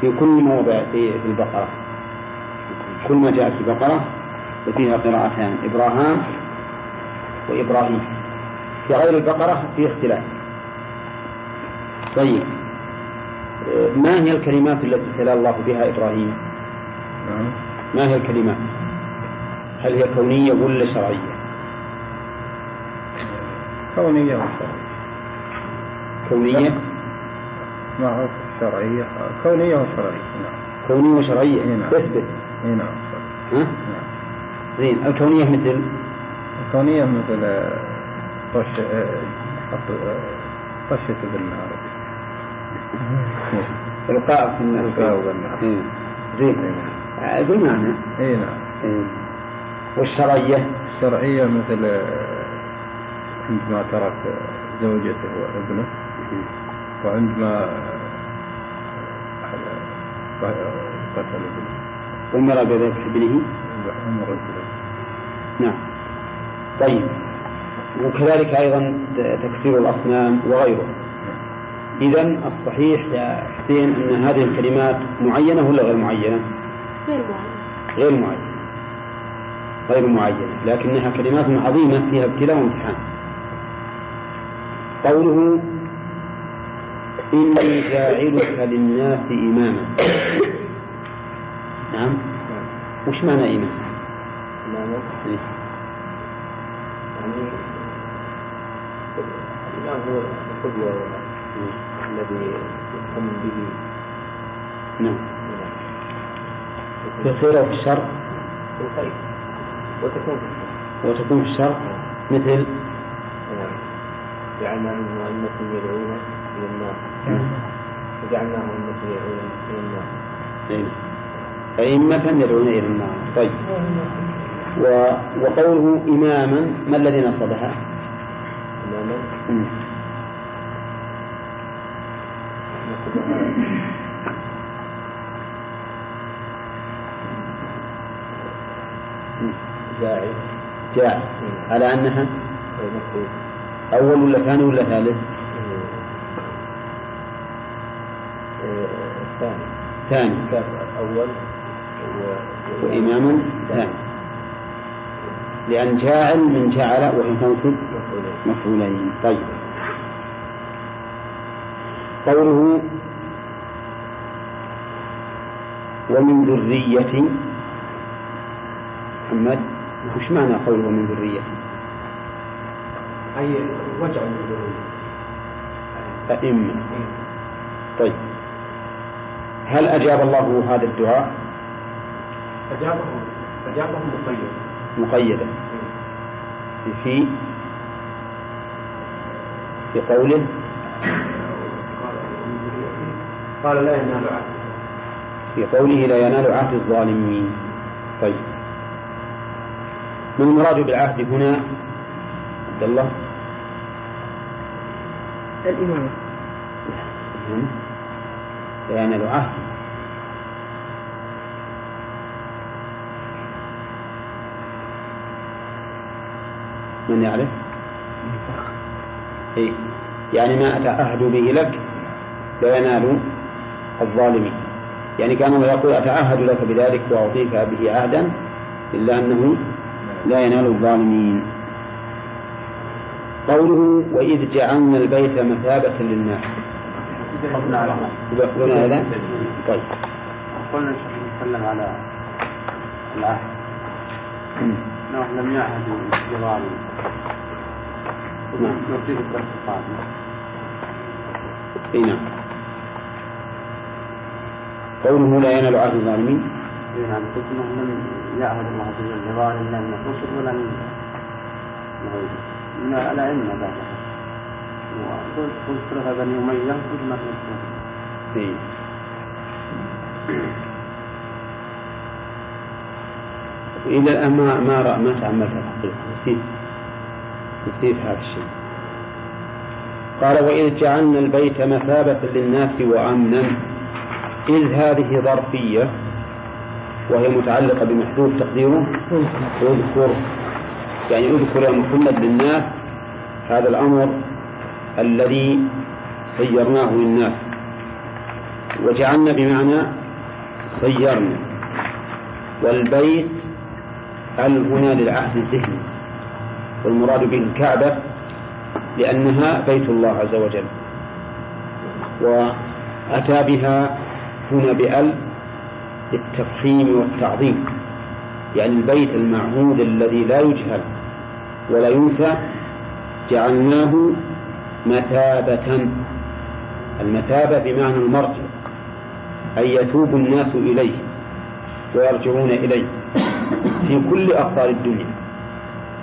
في كل موضع في في البقرة. كل ما جاء في البقرة فيها قراءتان. إبراهام وإبراهيم. في غير البقرة في اختلاف. طيب. ما هي الكلمات التي ابتلى الله بها إبراهيم؟ نعم. ما هي الكلمات؟ هل هي كونية ولا شرعية؟ كونية وشرعية كونية؟ هو شرعية؟ كونية وشرعية نعم. كونية وشرعية إيه نعم. اثبت. اي نعم. ها؟ نعم. زين الكونية مثل؟ الكونية مثل آه، طش آه، آه، طشة بالنار. القاء في النار القاء بالنار. إيه. زين. آه، ذو معنى اي نعم. إيه. والشرعية؟ الشرعية مثل آه، عندما ترك آه، زوجته وابنه وعندما آه، آه، قتل ابنه. أمر بذبح ابنه؟ أمر نعم. طيب. وكذلك أيضا تكسير الأصنام وغيره. إذا الصحيح يا حسين أن هذه الكلمات معينة ولا غير معينة؟ غير معين غير معينة. غير معينة. لكنها كلمات عظيمة فيها ابتلاء وامتحان. قوله إني جاعلك للناس إماما. نعم. وش معنى إمام؟ إماما إيه. يعني الإمام هو القدوة. الذي يقوم به. نعم. في الخير وفي الشر في الخير وتكون في وتكون في الشر مثل؟ نعم. جعلنا منهم أئمة يدعون إلى النار. وجعلناهم أئمة يدعون إلى النار. إيه. أئمة يدعون إلى النار. طيب. و... وقوله إماما ما الذي نصبها؟ إماما. جاعل. جاء على أنها؟ أول ولا ثاني ولا ثالث؟ ثاني. كاف أول. وإماما ثاني. لأن جاعل من جعل وهي تنصب مفعولين مفعولين. طيب. قوله ومن ذرية محمد وش معنى قوله ومن ذرية أي وجع الذرية أئمة طيب هل أجاب الله هذا الدعاء أجابه أجابه مقيد مقيدا في في قوله قال لا ينال عهد في قوله لا ينال عهد الظالمين. طيب. ما المراد بالعهد هنا؟ عبد الله. الإمامة لا ينال عهد. من يعرف؟ إيه؟ يعني ما أتعهد به لك لا ينال الظالمين. يعني كان الله يقول أتعهد لك بذلك وأعطيك به عهدا إلا أنه لا ينال الظالمين. قوله وإذ جعلنا البيت مثابة للناس. قلنا هذا؟ طيب. قلنا نتكلم على العهد. نوح لم يعهد بالظالم نعم. نرجيه الدرس القادم. اي نعم. قوله لا ينال عهد الظالمين. نعم قلت انه لم يعهد الله عز وجل بظالم لا من الرسل ولا من من غيره من الائمه بعد وقلت قلت لها بني اميه قلت ما اي إلى الآن ما ما رأى ما تأملت الحقيقة نسيت. نسيت هذا الشيء. قال وإذ جعلنا البيت مثابة للناس وأمنا إذ هذه ظرفية وهي متعلقة بمحذوف تقديره اذكر يعني اذكر يا محمد للناس هذا الأمر الذي سيرناه للناس. وجعلنا بمعنى سيرنا. والبيت ال هنا للعهد الذهني؟ والمراد به الكعبة لأنها بيت الله عز وجل. وأتى بها هنا بأل للتفخيم والتعظيم. يعني البيت المعهود الذي لا يجهل ولا ينسى جعلناه مثابة. المثابة بمعنى المرجع أي يتوب الناس إليه ويرجعون إليه في كل أقطار الدنيا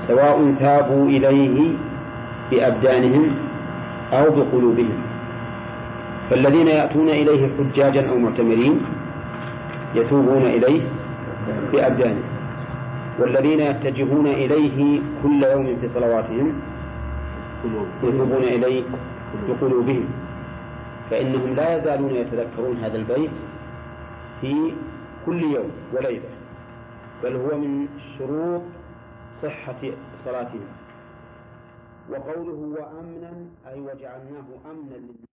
سواء تابوا إليه بأبدانهم أو بقلوبهم. فالذين يأتون إليه حجاجا أو معتمرين يتوبون إليه بأبدانهم والذين يتجهون إليه كل يوم في صلواتهم يتوبون إليه بقلوبهم. فإنهم لا يزالون يتذكرون هذا البيت في كل يوم وليلة بل هو من شروط صحة صلاتهم وقوله وأمنا أي وجعلناه أمنا للناس.